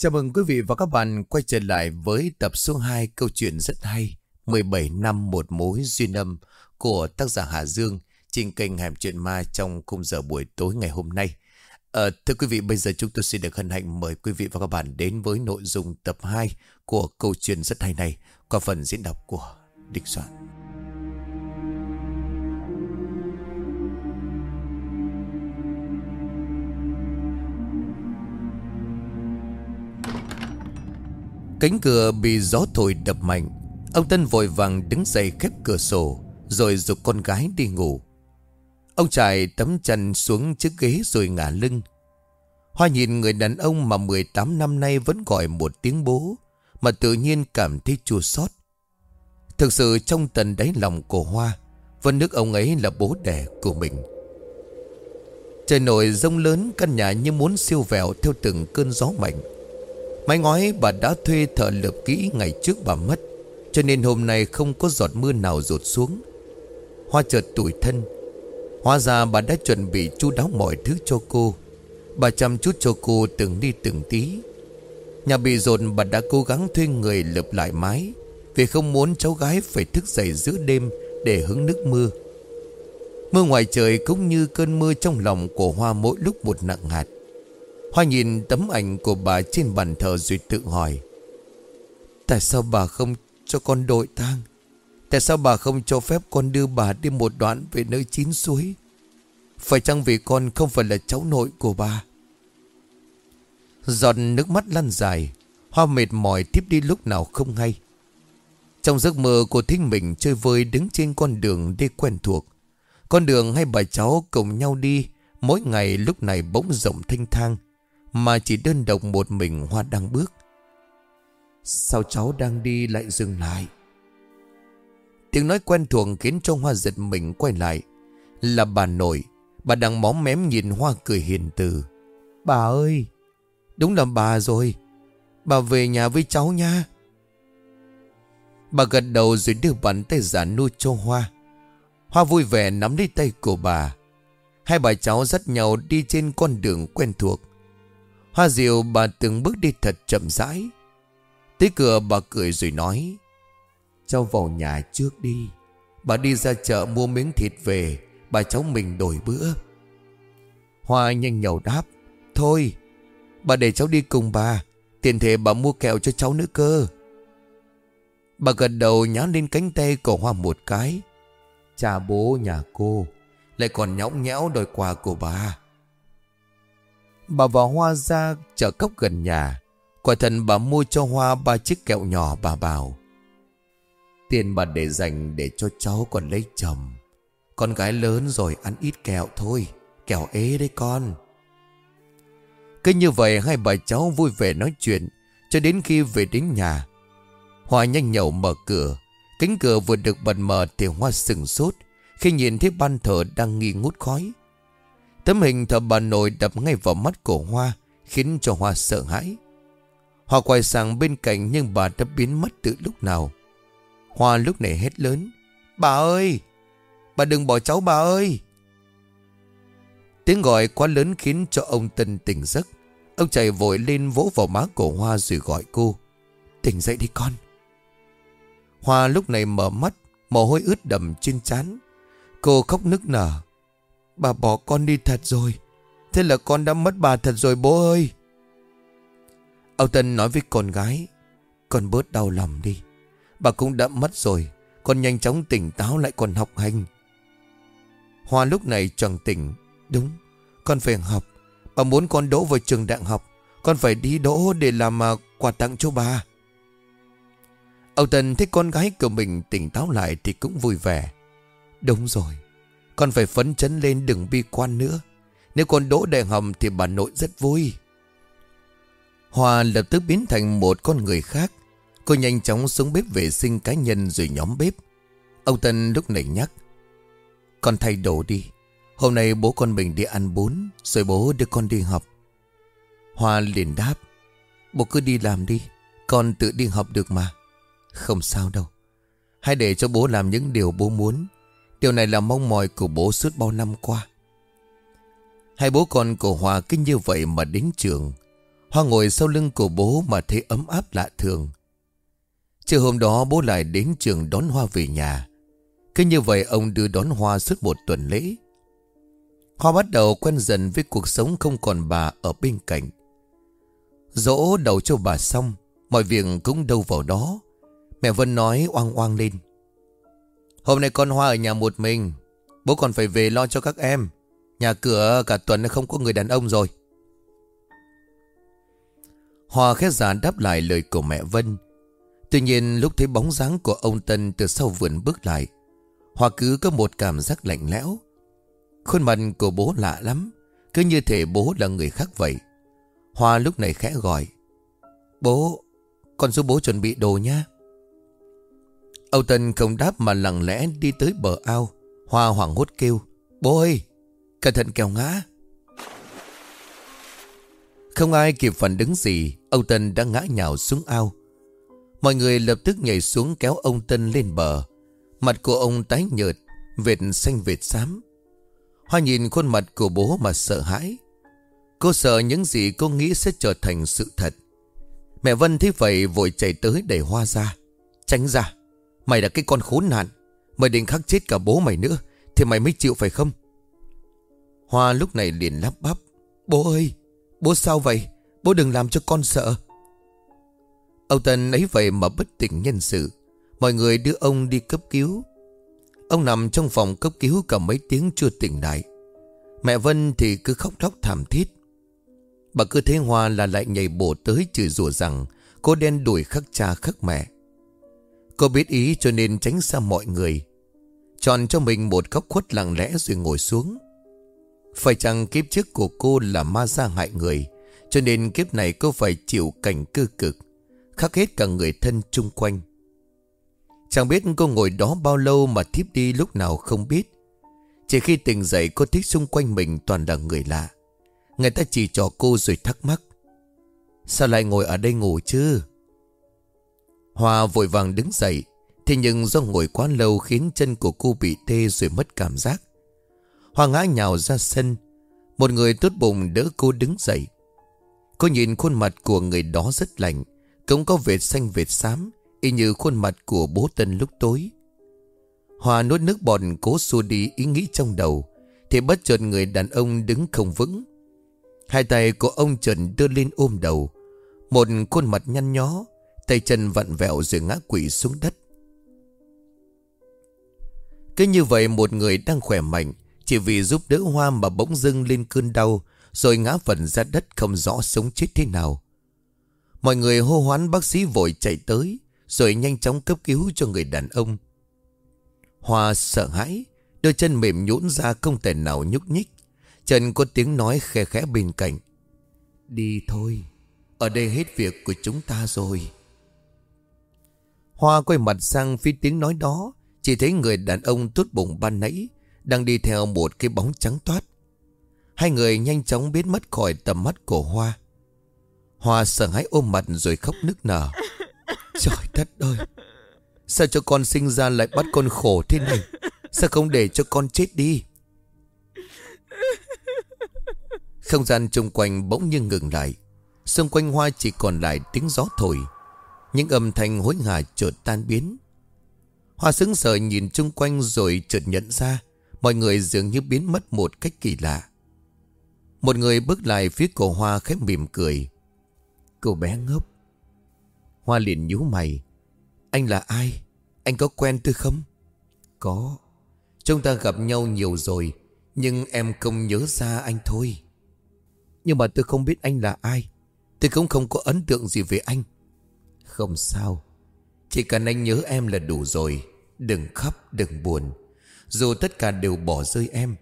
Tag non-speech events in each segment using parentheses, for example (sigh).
Chào mừng quý vị và các bạn quay trở lại với tập số 2 câu chuyện rất hay 17 năm một mối duyên âm của tác giả Hà Dương trên kênh Hẻm Chuyện Ma trong khung giờ buổi tối ngày hôm nay. À, thưa quý vị, bây giờ chúng tôi xin được hân hạnh mời quý vị và các bạn đến với nội dung tập 2 của câu chuyện rất hay này qua phần diễn đọc của Địch Soạn. Cánh cửa bị gió thổi đập mạnh. Ông Tân vội vàng đứng dậy khép cửa sổ, Rồi dục con gái đi ngủ. Ông trải tấm chăn xuống chiếc ghế rồi ngả lưng. Hoa nhìn người đàn ông mà 18 năm nay vẫn gọi một tiếng bố, Mà tự nhiên cảm thấy chua xót. Thực sự trong tận đáy lòng của Hoa Vẫn nước ông ấy là bố đẻ của mình. Trời nổi rông lớn, căn nhà như muốn siêu vẹo theo từng cơn gió mạnh. Mái ngói bà đã thuê thợ lợp kỹ ngày trước bà mất, Cho nên hôm nay không có giọt mưa nào rột xuống. Hoa chợt tủi thân. Hóa ra bà đã chuẩn bị chu đáo mọi thứ cho cô. Bà chăm chút cho cô từng đi từng tí. Nhà bị dồn bà đã cố gắng thuê người lợp lại mái, Vì không muốn cháu gái phải thức dậy giữa đêm Để hứng nước mưa. Mưa ngoài trời cũng như cơn mưa trong lòng của Hoa mỗi lúc một nặng hạt. Hoa nhìn tấm ảnh của bà trên bàn thờ rồi tự hỏi, Tại sao bà không cho con đội tang? Tại sao bà không cho phép con đưa bà đi một đoạn về nơi chín suối? Phải chăng vì con không phải là cháu nội của bà? Giọt nước mắt lăn dài, Hoa mệt mỏi tiếp đi lúc nào không hay. Trong giấc mơ của thích mình chơi vơi đứng trên con đường đi quen thuộc, Con đường hai bà cháu cùng nhau đi, Mỗi ngày lúc này bỗng rộng thanh thang. Mà chỉ đơn độc một mình Hoa đang bước. Sao cháu đang đi lại dừng lại? Tiếng nói quen thuộc khiến cho Hoa giật mình quay lại. Là bà nội, Bà đang móm mém nhìn Hoa cười hiền từ. Bà ơi, Đúng là bà rồi. Bà về nhà với cháu nha. Bà gật đầu rồi đưa bàn tay giả nuôi cho Hoa. Hoa vui vẻ nắm lấy tay của bà. Hai bà cháu dắt nhau đi trên con đường quen thuộc. Hoa diệu bà từng bước đi thật chậm rãi. Tới cửa bà cười rồi nói, Cháu vào nhà trước đi. Bà đi ra chợ mua miếng thịt về, Bà cháu mình đổi bữa. Hoa nhanh nhầu đáp, Thôi, Bà để cháu đi cùng bà. Tiền thể bà mua kẹo cho cháu nữa cơ. Bà gật đầu nhán lên cánh tay của Hoa một cái. Cha bố, nhà cô Lại còn nhõng nhẽo đòi quà của bà. Bà vào Hoa ra chợ cốc gần nhà. Quả thần bà mua cho Hoa ba chiếc kẹo nhỏ bà bảo, Tiền bà để dành để cho cháu còn lấy chồng. Con gái lớn rồi ăn ít kẹo thôi, Kẹo ế đấy con. Cứ như vậy hai bà cháu vui vẻ nói chuyện, Cho đến khi về đến nhà. Hoa nhanh nhậu mở cửa, Cánh cửa vừa được bật mở thì Hoa sừng sốt. Khi nhìn thấy ban thờ đang nghi ngút khói Tấm hình thờ bà nội đập ngay vào mắt của Hoa, Khiến cho Hoa sợ hãi. Hoa quay sang bên cạnh nhưng bà đã biến mất từ lúc nào. Hoa lúc này hét lớn, Bà ơi! Bà đừng bỏ cháu bà ơi! Tiếng gọi quá lớn khiến cho ông Tân tỉnh giấc. Ông chạy vội lên vỗ vào má cổ Hoa rồi gọi cô, Tỉnh dậy đi con. Hoa lúc này mở mắt, Mồ hôi ướt đầm trên trán. Cô khóc nức nở. Bà bỏ con đi thật rồi. Thế là con đã mất bà thật rồi, bố ơi. Ông Tân nói với con gái, Con bớt đau lòng đi. Bà cũng đã mất rồi, Con nhanh chóng tỉnh táo lại còn học hành. Hoa lúc này chẳng tỉnh Đúng, Con phải học. Bà muốn con đỗ vào trường đại học, Con phải đi đỗ để làm à, quà tặng cho bà. Ông Tân thấy con gái của mình tỉnh táo lại Thì cũng vui vẻ. Đúng rồi con phải phấn chấn lên đừng bi quan nữa. Nếu con đỗ đại hầm thì bà nội rất vui. Hòa lập tức biến thành một con người khác. Cô nhanh chóng xuống bếp vệ sinh cá nhân rồi nhóm bếp. Ông Tân lúc này nhắc, Con thay đồ đi. Hôm nay bố con mình đi ăn bún, Rồi bố đưa con đi học. Hoa liền đáp, Bố cứ đi làm đi, Con tự đi học được mà. Không sao đâu. Hãy để cho bố làm những điều bố muốn. Điều này là mong mỏi của bố suốt bao năm qua Hai bố con của Hòa kinh như vậy mà đến trường Hoa ngồi sau lưng của bố mà thấy ấm áp lạ thường. Chiều hôm đó bố lại đến trường đón Hoa về nhà. Cứ như vậy ông đưa đón Hoa suốt một tuần lễ. Hoa bắt đầu quen dần với cuộc sống không còn bà ở bên cạnh. Dỗ đầu cho bà xong, mọi việc cũng đâu vào đó. Mẹ Vân nói oang oang lên. Hôm nay con Hoa ở nhà một mình, bố còn phải về lo cho các em. Nhà cửa cả tuần không có người đàn ông rồi. Hoa khét giả đáp lại lời của mẹ Vân. Tuy nhiên lúc thấy bóng dáng của ông Tân từ sau vườn bước lại, Hoa cứ có một cảm giác lạnh lẽo. Khuôn mặt của bố lạ lắm, cứ như thể bố là người khác vậy. Hoa lúc này khẽ gọi. Bố, con giúp bố chuẩn bị đồ nha. Âu Tân không đáp mà lặng lẽ đi tới bờ ao. Hoa hoảng hốt kêu. Bố ơi, cẩn thận kèo ngã. Không ai kịp phản đứng gì, Âu Tân đã ngã nhào xuống ao. Mọi người lập tức nhảy xuống kéo ông Tân lên bờ. Mặt của ông tái nhợt, vệt xanh vệt xám. Hoa nhìn khuôn mặt của bố mà sợ hãi. Cô sợ những gì cô nghĩ sẽ trở thành sự thật. Mẹ Vân thấy vậy vội chạy tới đẩy Hoa ra. Tránh ra. Mày là cái con khốn nạn. Mày định khắc chết cả bố mày nữa. Thì mày mới chịu phải không? Hoa lúc này liền lắp bắp. Bố ơi! Bố sao vậy? Bố đừng làm cho con sợ. Âu Tân ấy vậy mà bất tỉnh nhân sự. Mọi người đưa ông đi cấp cứu. Ông nằm trong phòng cấp cứu cả mấy tiếng chưa tỉnh lại. Mẹ Vân thì cứ khóc lóc thảm thiết. Bà cứ thế Hoa là lại nhảy bổ tới chửi rủa rằng cô đen đuổi khắc cha khắc mẹ. Cô biết ý cho nên tránh xa mọi người. Chọn cho mình một góc khuất lặng lẽ rồi ngồi xuống. Phải chăng kiếp trước của cô là ma gia hại người, Cho nên kiếp này cô phải chịu cảnh cư cực, Khắc hết cả người thân chung quanh Chẳng biết cô ngồi đó bao lâu mà thiếp đi lúc nào không biết Chỉ khi tỉnh dậy cô thích xung quanh mình toàn là người lạ Người ta chỉ cho cô rồi thắc mắc, Sao lại ngồi ở đây ngủ chứ Hòa vội vàng đứng dậy. Thế nhưng do ngồi quá lâu khiến chân của cô bị tê rồi mất cảm giác. Hoa ngã nhào ra sân. Một người tốt bụng đỡ cô đứng dậy. Cô nhìn khuôn mặt của người đó rất lạnh. Cũng có vệt xanh vệt xám, Y như khuôn mặt của bố Tân lúc tối. Hoa nuốt nước bọt cố xua đi ý nghĩ trong đầu. Thì bất chợt người đàn ông đứng không vững. Hai tay của ông Trần đưa lên ôm đầu. Một khuôn mặt nhăn nhó Tay chân vặn vẹo rồi ngã quỵ xuống đất. Cứ như vậy một người đang khỏe mạnh chỉ vì giúp đỡ Hoa mà bỗng dưng lên cơn đau Rồi ngã phần ra đất không rõ sống chết thế nào. Mọi người hô hoán bác sĩ vội chạy tới Rồi nhanh chóng cấp cứu cho người đàn ông. Hoa sợ hãi Đôi chân mềm nhũn ra không thể nào nhúc nhích. Trần có tiếng nói khe khẽ bên cạnh. Đi thôi. Ở đây hết việc của chúng ta rồi Hoa quay mặt sang phía tiếng nói đó, Chỉ thấy người đàn ông tốt bụng ban nãy đang đi theo một cái bóng trắng toát. Hai người nhanh chóng biến mất khỏi tầm mắt của Hoa. Hoa sợ hãi ôm mặt rồi khóc nức nở. Trời đất ơi! Sao cho con sinh ra lại bắt con khổ thế này? Sao không để cho con chết đi? Không gian xung quanh bỗng nhiên ngừng lại. Xung quanh Hoa chỉ còn lại tiếng gió thổi. Những âm thanh hối hả chợt tan biến. Hoa sững sờ nhìn chung quanh rồi chợt nhận ra, Mọi người dường như biến mất một cách kỳ lạ. Một người bước lại phía cổ Hoa khép mỉm cười. Cô bé ngốc. Hoa liền nhíu mày. Anh là ai? Anh có quen tôi không? Có. Chúng ta gặp nhau nhiều rồi, Nhưng em không nhớ ra anh thôi. Nhưng mà tôi không biết anh là ai. Tôi cũng không có ấn tượng gì về anh. Không sao. Chỉ cần anh nhớ em là đủ rồi. Đừng khóc, đừng buồn. Dù tất cả đều bỏ rơi em,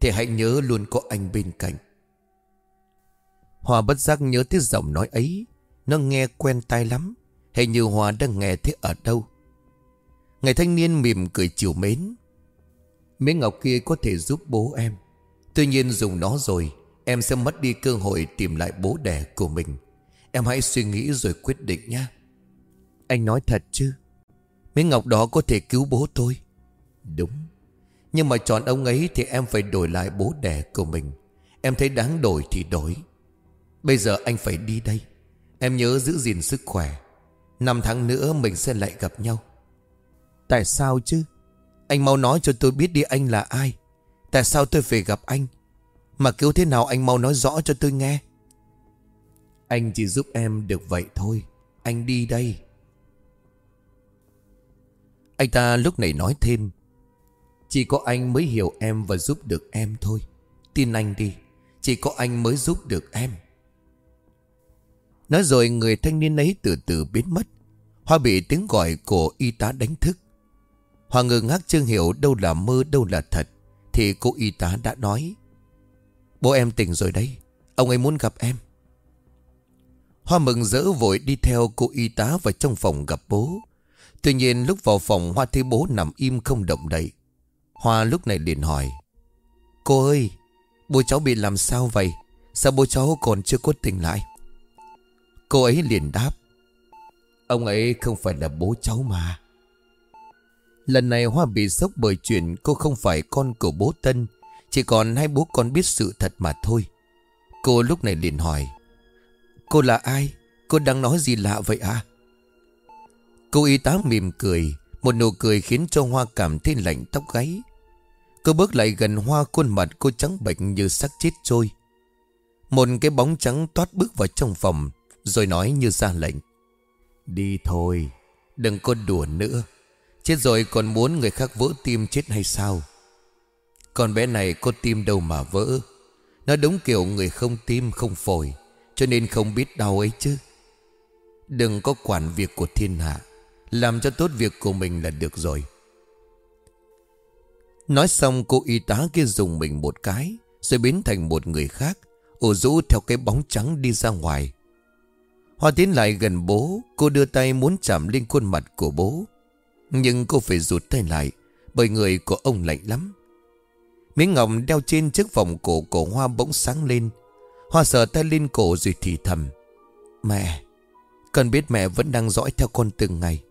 Thì hãy nhớ luôn có anh bên cạnh. Hòa bất giác nhớ tiếng giọng nói ấy. Nó nghe quen tai lắm. Hình như Hòa đang nghe thế ở đâu. Ngày thanh niên mỉm cười chiều mến. Miếng ngọc kia có thể giúp bố em. Tuy nhiên dùng nó rồi, Em sẽ mất đi cơ hội tìm lại bố đẻ của mình. Em hãy suy nghĩ rồi quyết định nhé anh nói thật chứ? Miếng ngọc đó có thể cứu bố tôi. Đúng. Nhưng mà chọn ông ấy thì em phải đổi lại bố đẻ của mình. Em thấy đáng đổi thì đổi. Bây giờ anh phải đi đây. Em nhớ giữ gìn sức khỏe. Năm tháng nữa mình sẽ lại gặp nhau. Tại sao chứ? Anh mau nói cho tôi biết đi anh là ai. Tại sao tôi phải gặp anh? Mà cứu thế nào anh mau nói rõ cho tôi nghe. Anh chỉ giúp em được vậy thôi. Anh đi đây anh ta lúc này nói thêm, Chỉ có anh mới hiểu em và giúp được em thôi. Tin anh đi, Chỉ có anh mới giúp được em. Nói rồi người thanh niên ấy từ từ biến mất. Hoa bị tiếng gọi của y tá đánh thức. Hoa ngơ ngác chưa hiểu đâu là mơ, đâu là thật, Thì cô y tá đã nói, Bố em tỉnh rồi đấy, Ông ấy muốn gặp em. Hoa mừng rỡ vội đi theo cô y tá vào trong phòng gặp bố. Tuy nhiên lúc vào phòng, Hoa thấy bố nằm im không động đậy. Hoa lúc này liền hỏi, Cô ơi, Bố cháu bị làm sao vậy? Sao bố cháu còn chưa có tỉnh lại? Cô ấy liền đáp, Ông ấy không phải là bố cháu mà. Lần này Hoa bị sốc bởi chuyện cô không phải con của bố Tân, Chỉ còn hai bố con biết sự thật mà thôi. Cô lúc này liền hỏi, Cô là ai? Cô đang nói gì lạ vậy à? Cô y tá mỉm cười, Một nụ cười khiến cho Hoa cảm thấy lạnh tóc gáy. Cô bước lại gần Hoa, khuôn mặt cô trắng bệnh như sắc chết trôi. Một cái bóng trắng toát bước vào trong phòng, Rồi nói như ra lệnh. Đi thôi, Đừng có đùa nữa. Chết rồi còn muốn người khác vỡ tim chết hay sao? Con bé này có tim đâu mà vỡ. Nó đúng kiểu người không tim, không phổi, Cho nên không biết đau ấy chứ. Đừng có quản việc của thiên hạ. Làm cho tốt việc của mình là được rồi. Nói xong, cô y tá kia dùng mình một cái, Rồi biến thành một người khác Ổ rũ theo cái bóng trắng đi ra ngoài. Hoa tiến lại gần bố, Cô đưa tay muốn chạm lên khuôn mặt của bố. Nhưng cô phải rụt tay lại, Bởi người của ông lạnh lắm. Miếng ngọc đeo trên chiếc vòng cổ của Hoa bỗng sáng lên. Hoa sờ tay lên cổ rồi thì thầm, Mẹ, Con biết mẹ vẫn đang dõi theo con từng ngày.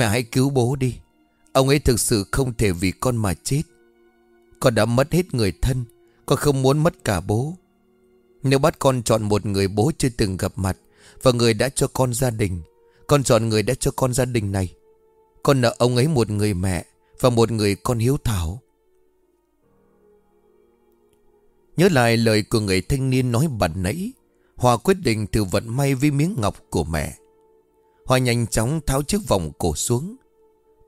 Mẹ hãy cứu bố đi. Ông ấy thực sự không thể vì con mà chết. Con đã mất hết người thân, Con không muốn mất cả bố. Nếu bắt con chọn một người bố chưa từng gặp mặt và người đã cho con gia đình, Con chọn người đã cho con gia đình này, Con nợ ông ấy một người mẹ Và một người con hiếu thảo. Nhớ lại lời của người thanh niên nói bẩn nãy, Hòa quyết định thử vận may với miếng ngọc của mẹ hoa nhanh chóng tháo chiếc vòng cổ xuống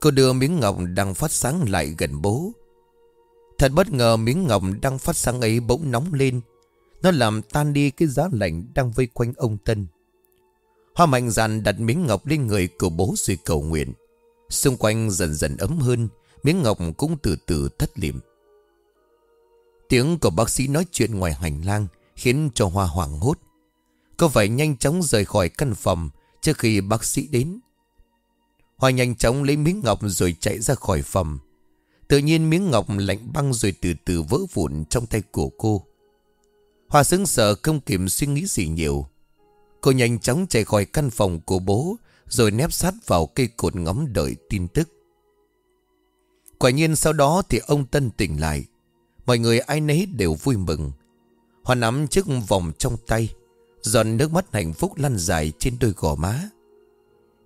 Cô đưa miếng ngọc đang phát sáng lại gần bố Thật bất ngờ miếng ngọc đang phát sáng ấy bỗng nóng lên Nó làm tan đi cái giá lạnh đang vây quanh ông Tân Hoa mạnh dạn đặt miếng ngọc lên người của bố rồi cầu nguyện. Xung quanh dần dần ấm hơn, miếng ngọc cũng từ từ thất liệm. Tiếng của bác sĩ nói chuyện ngoài hành lang khiến cho Hoa hoảng hốt. Cô phải nhanh chóng rời khỏi căn phòng trước khi bác sĩ đến. Hoa nhanh chóng lấy miếng ngọc rồi chạy ra khỏi phòng. Tự nhiên miếng ngọc lạnh băng rồi từ từ vỡ vụn trong tay của cô. Hoa sững sờ không kịp suy nghĩ gì nhiều. Cô nhanh chóng chạy khỏi căn phòng của bố, Rồi nép sát vào cây cột ngắm đợi tin tức Quả nhiên sau đó thì ông Tân tỉnh lại Mọi người ai nấy đều vui mừng Hoa nắm chiếc vòng trong tay Giọt nước mắt hạnh phúc lăn dài trên đôi gò má.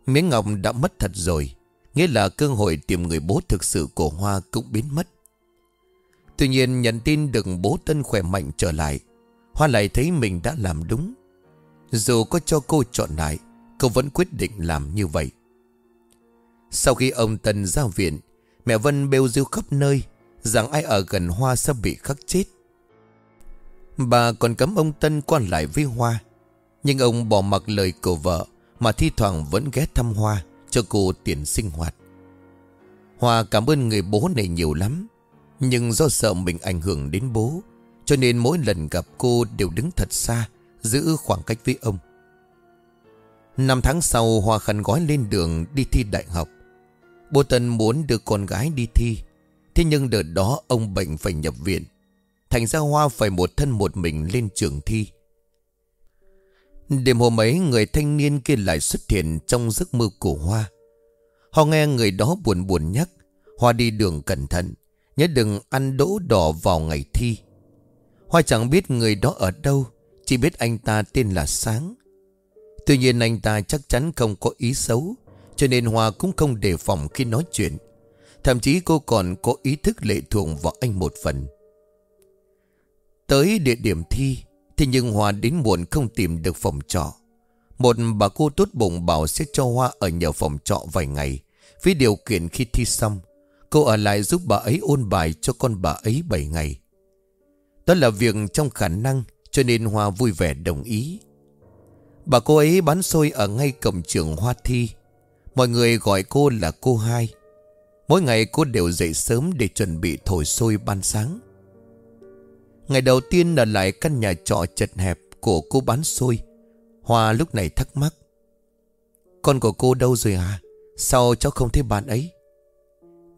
Miếng ngọc đã mất thật rồi, Nghĩa là cơ hội tìm người bố thực sự của Hoa cũng biến mất. Tuy nhiên, nhận tin được bố Tân khỏe mạnh trở lại, Hoa lại thấy mình đã làm đúng. Dù có cho cô chọn lại, Cô vẫn quyết định làm như vậy. Sau khi ông Tân ra viện, Mẹ Vân bêu rêu khắp nơi Rằng ai ở gần Hoa sẽ bị khắc chết. Bà còn cấm ông Tân quan lại với Hoa. Nhưng ông bỏ mặc lời của vợ, Mà thi thoảng vẫn ghé thăm Hoa Cho cô tiền sinh hoạt. Hoa cảm ơn người bố này nhiều lắm, Nhưng do sợ mình ảnh hưởng đến bố, Cho nên mỗi lần gặp cô đều đứng thật xa, Giữ khoảng cách với ông. Năm tháng sau, Hoa khăn gói lên đường đi thi đại học. Bố Tân muốn đưa con gái đi thi, Thế nhưng đợt đó ông bệnh phải nhập viện. Thành ra Hoa phải một thân một mình lên trường thi. Đêm hôm ấy, người thanh niên kia lại xuất hiện trong giấc mơ của Hoa. Họ nghe người đó buồn buồn nhắc. Hoa đi đường cẩn thận, Nhớ đừng ăn đỗ đỏ vào ngày thi. Hoa chẳng biết người đó ở đâu, Chỉ biết anh ta tên là Sáng. Tuy nhiên anh ta chắc chắn không có ý xấu, Cho nên Hoa cũng không đề phòng khi nói chuyện. Thậm chí cô còn có ý thức lệ thuộc vào anh một phần. Tới địa điểm thi Thế nhưng Hoa đến muộn không tìm được phòng trọ. Một bà cô tốt bụng bảo sẽ cho Hoa ở nhờ phòng trọ vài ngày. Với điều kiện khi thi xong, Cô ở lại giúp bà ấy ôn bài cho con bà ấy 7 ngày. Đó là việc trong khả năng, Cho nên Hoa vui vẻ đồng ý. Bà cô ấy bán xôi ở ngay cổng trường Hoa Thi. Mọi người gọi cô là cô hai. Mỗi ngày cô đều dậy sớm để chuẩn bị thổi xôi ban sáng. Ngày đầu tiên ở lại căn nhà trọ chật hẹp của cô bán xôi. Hoa lúc này thắc mắc, Con của cô đâu rồi à Sao cháu không thấy bạn ấy?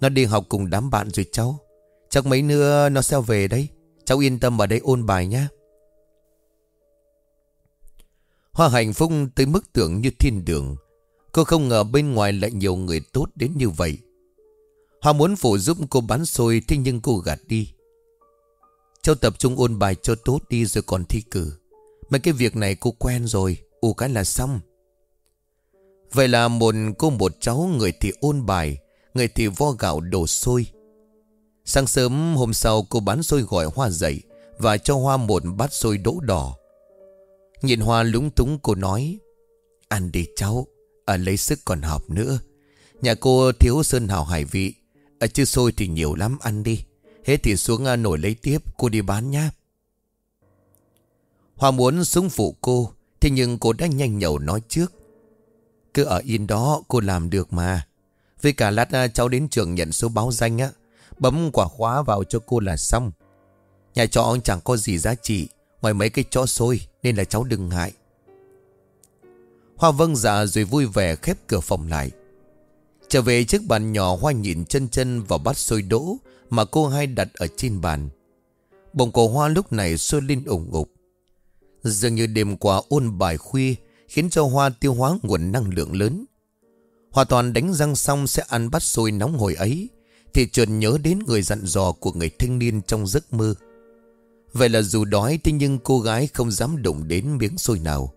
Nó đi học cùng đám bạn rồi cháu, Chắc mấy nữa nó sẽ về đấy. Cháu yên tâm ở đây ôn bài nhé Hoa hạnh phúc tới mức tưởng như thiên đường. Cô không ngờ bên ngoài lại nhiều người tốt đến như vậy. Hoa muốn phụ giúp cô bán xôi Thế nhưng cô gạt đi. Cháu tập trung ôn bài cho tốt đi rồi còn thi cử. Mấy cái việc này cô quen rồi, ủ cái là xong. Vậy là một cô một cháu, Người thì ôn bài, Người thì vo gạo đổ xôi. Sáng sớm hôm sau cô bán xôi gọi Hoa dậy Và cho Hoa một bát xôi đỗ đỏ. Nhìn Hoa lúng túng cô nói, Ăn đi cháu, Ở lấy sức còn học nữa. Nhà cô thiếu sơn hào hải vị, Ở chứ xôi thì nhiều lắm, ăn đi. Hết thì xuống à, nổi lấy tiếp, Cô đi bán nhá. Hoa muốn xuống phụ cô, Thế nhưng cô đã nhanh nhậu nói trước. Cứ ở yên đó, cô làm được mà. Với cả lát à, cháu đến trường nhận số báo danh á, Bấm quả khóa vào cho cô là xong. Nhà trọ chẳng có gì giá trị, Ngoài mấy cái chó xôi, Nên là cháu đừng ngại. Hoa vâng dạ rồi vui vẻ khép cửa phòng lại. Trở về chiếc bàn nhỏ Hoa nhìn chân chân vào bát xôi đỗ mà cô hai đặt ở trên bàn Bồng cổ Hoa lúc này sôi lên ủng ục Dường như đêm qua ôn bài khuya Khiến cho Hoa tiêu hóa nguồn năng lượng lớn Hoa toàn đánh răng xong sẽ ăn bát xôi nóng hồi ấy, Thì chợt nhớ đến người dặn dò của người thanh niên trong giấc mơ Vậy là dù đói thế nhưng cô gái không dám đụng đến miếng xôi nào.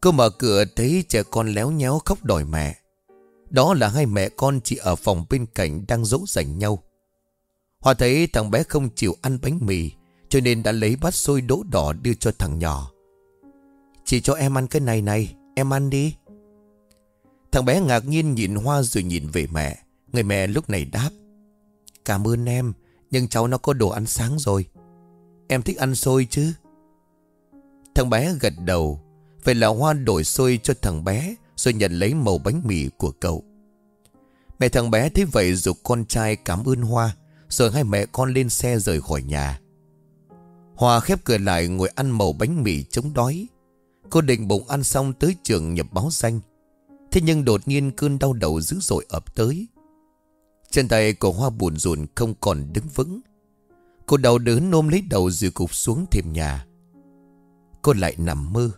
Cô mở cửa thấy trẻ con léo nhéo khóc đòi mẹ. Đó là hai mẹ con chỉ ở phòng bên cạnh đang dỗ dành nhau. Hòa thấy thằng bé không chịu ăn bánh mì cho nên đã lấy bát xôi đỗ đỏ đưa cho thằng nhỏ. Chỉ cho em ăn cái này này, em ăn đi. Thằng bé ngạc nhiên nhìn Hoa rồi nhìn về mẹ. Người mẹ lúc này đáp. Cảm ơn em, nhưng cháu nó có đồ ăn sáng rồi. Em thích ăn xôi chứ Thằng bé gật đầu Vậy là Hoa đổi xôi cho thằng bé Rồi nhận lấy màu bánh mì của cậu Mẹ thằng bé thấy vậy dục con trai cảm ơn Hoa rồi hai mẹ con lên xe rời khỏi nhà. Hòa khép cửa lại ngồi ăn màu bánh mì chống đói. Cô định bụng ăn xong tới trường nhập báo danh. Thế nhưng đột nhiên cơn đau đầu dữ dội ập tới. Chân tay của Hoa buồn rùn không còn đứng vững. Cô đau đớn nôm lấy đầu rồi cục xuống thềm nhà. Cô lại nằm mơ.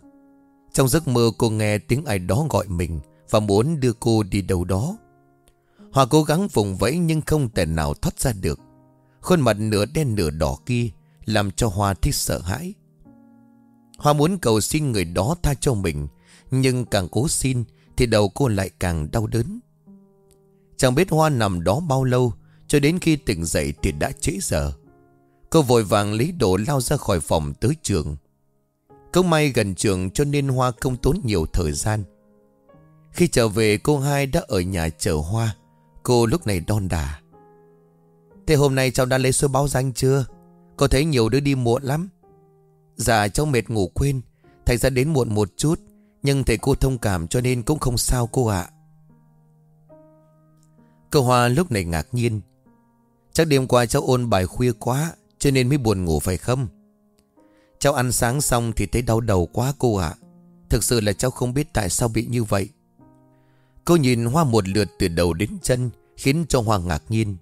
Trong giấc mơ cô nghe tiếng ai đó gọi mình Và muốn đưa cô đi đâu đó. Hòa cố gắng vùng vẫy nhưng không thể nào thoát ra được. Khuôn mặt nửa đen nửa đỏ kia Làm cho Hoa thích sợ hãi. Hoa muốn cầu xin người đó tha cho mình, Nhưng càng cố xin Thì đầu cô lại càng đau đớn. Chẳng biết Hoa nằm đó bao lâu, Cho đến khi tỉnh dậy thì đã trễ giờ. Cô vội vàng lấy đồ lao ra khỏi phòng tới trường. Không may gần trường cho nên Hoa không tốn nhiều thời gian. Khi trở về, cô hai đã ở nhà chờ Hoa. Cô lúc này đon đà. Thế hôm nay cháu đã lấy số báo danh chưa? Có thấy nhiều đứa đi muộn lắm. Dạ cháu mệt ngủ quên. Thành ra đến muộn một chút, Nhưng thầy cô thông cảm cho nên cũng không sao cô ạ. Cô Hoa lúc này ngạc nhiên. Chắc đêm qua cháu ôn bài khuya quá, cho nên mới buồn ngủ phải không? Cháu ăn sáng xong thì thấy đau đầu quá cô ạ. Thực sự là cháu không biết tại sao bị như vậy. Cô nhìn Hoa một lượt từ đầu đến chân, Khiến cho Hoa ngạc nhiên.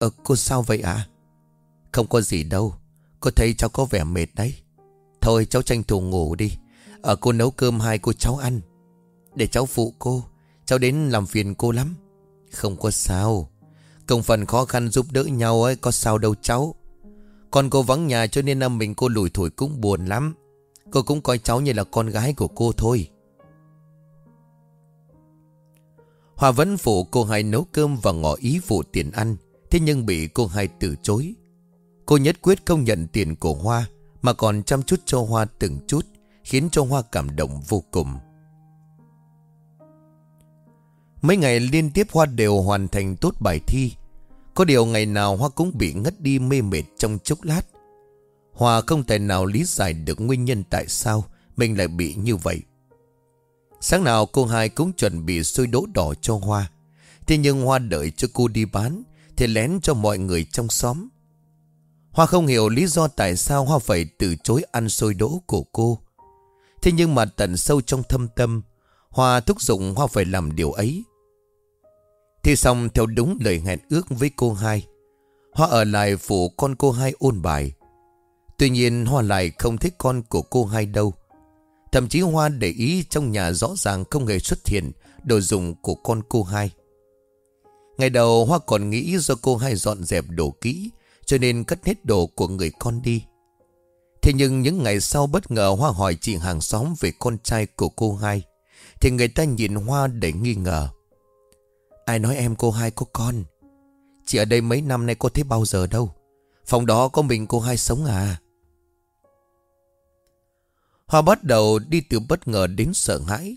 Ờ cô sao vậy ạ? Không có gì đâu. Cô thấy cháu có vẻ mệt đấy. Thôi, cháu tranh thủ ngủ đi. Ở cô nấu cơm hai cô cháu ăn. Để cháu phụ cô. Cháu đến làm phiền cô lắm. Không có sao. Công phần khó khăn giúp đỡ nhau ấy, Có sao đâu cháu. Con cô vắng nhà cho nên à, mình cô lủi thủi cũng buồn lắm. Cô cũng coi cháu như là con gái của cô thôi. Hòa vẫn phụ cô hai nấu cơm và ngỏ ý phụ tiền ăn. Thế nhưng bị cô hai từ chối. Cô nhất quyết không nhận tiền của Hoa, Mà còn chăm chút cho Hoa từng chút, Khiến cho Hoa cảm động vô cùng. Mấy ngày liên tiếp Hoa đều hoàn thành tốt bài thi. Có điều ngày nào Hoa cũng bị ngất đi mê mệt trong chốc lát. Hoa không thể nào lý giải được nguyên nhân tại sao Mình lại bị như vậy. Sáng nào cô hai cũng chuẩn bị xôi đỗ đỏ cho Hoa. Thế nhưng Hoa đợi cho cô đi bán thì lén cho mọi người trong xóm. Hoa không hiểu lý do tại sao Hoa phải từ chối ăn xôi đỗ của cô. Thế nhưng mà tận sâu trong thâm tâm, Hoa thúc giục Hoa phải làm điều ấy. Thì xong, theo đúng lời hẹn ước với cô hai, Hoa ở lại phụ con cô hai ôn bài. Tuy nhiên, Hoa lại không thích con của cô hai đâu. Thậm chí Hoa để ý trong nhà rõ ràng không hề xuất hiện, đồ dùng của con cô hai. Ngày đầu Hoa còn nghĩ do cô hai dọn dẹp đồ kỹ, cho nên cất hết đồ của người con đi. Thế nhưng những ngày sau bất ngờ Hoa hỏi chị hàng xóm về con trai của cô hai, thì người ta nhìn Hoa để nghi ngờ. Ai nói em cô hai có con? Chị ở đây mấy năm nay có thấy bao giờ đâu. Phòng đó có mình cô hai sống à? Hoa bắt đầu đi từ bất ngờ đến sợ hãi.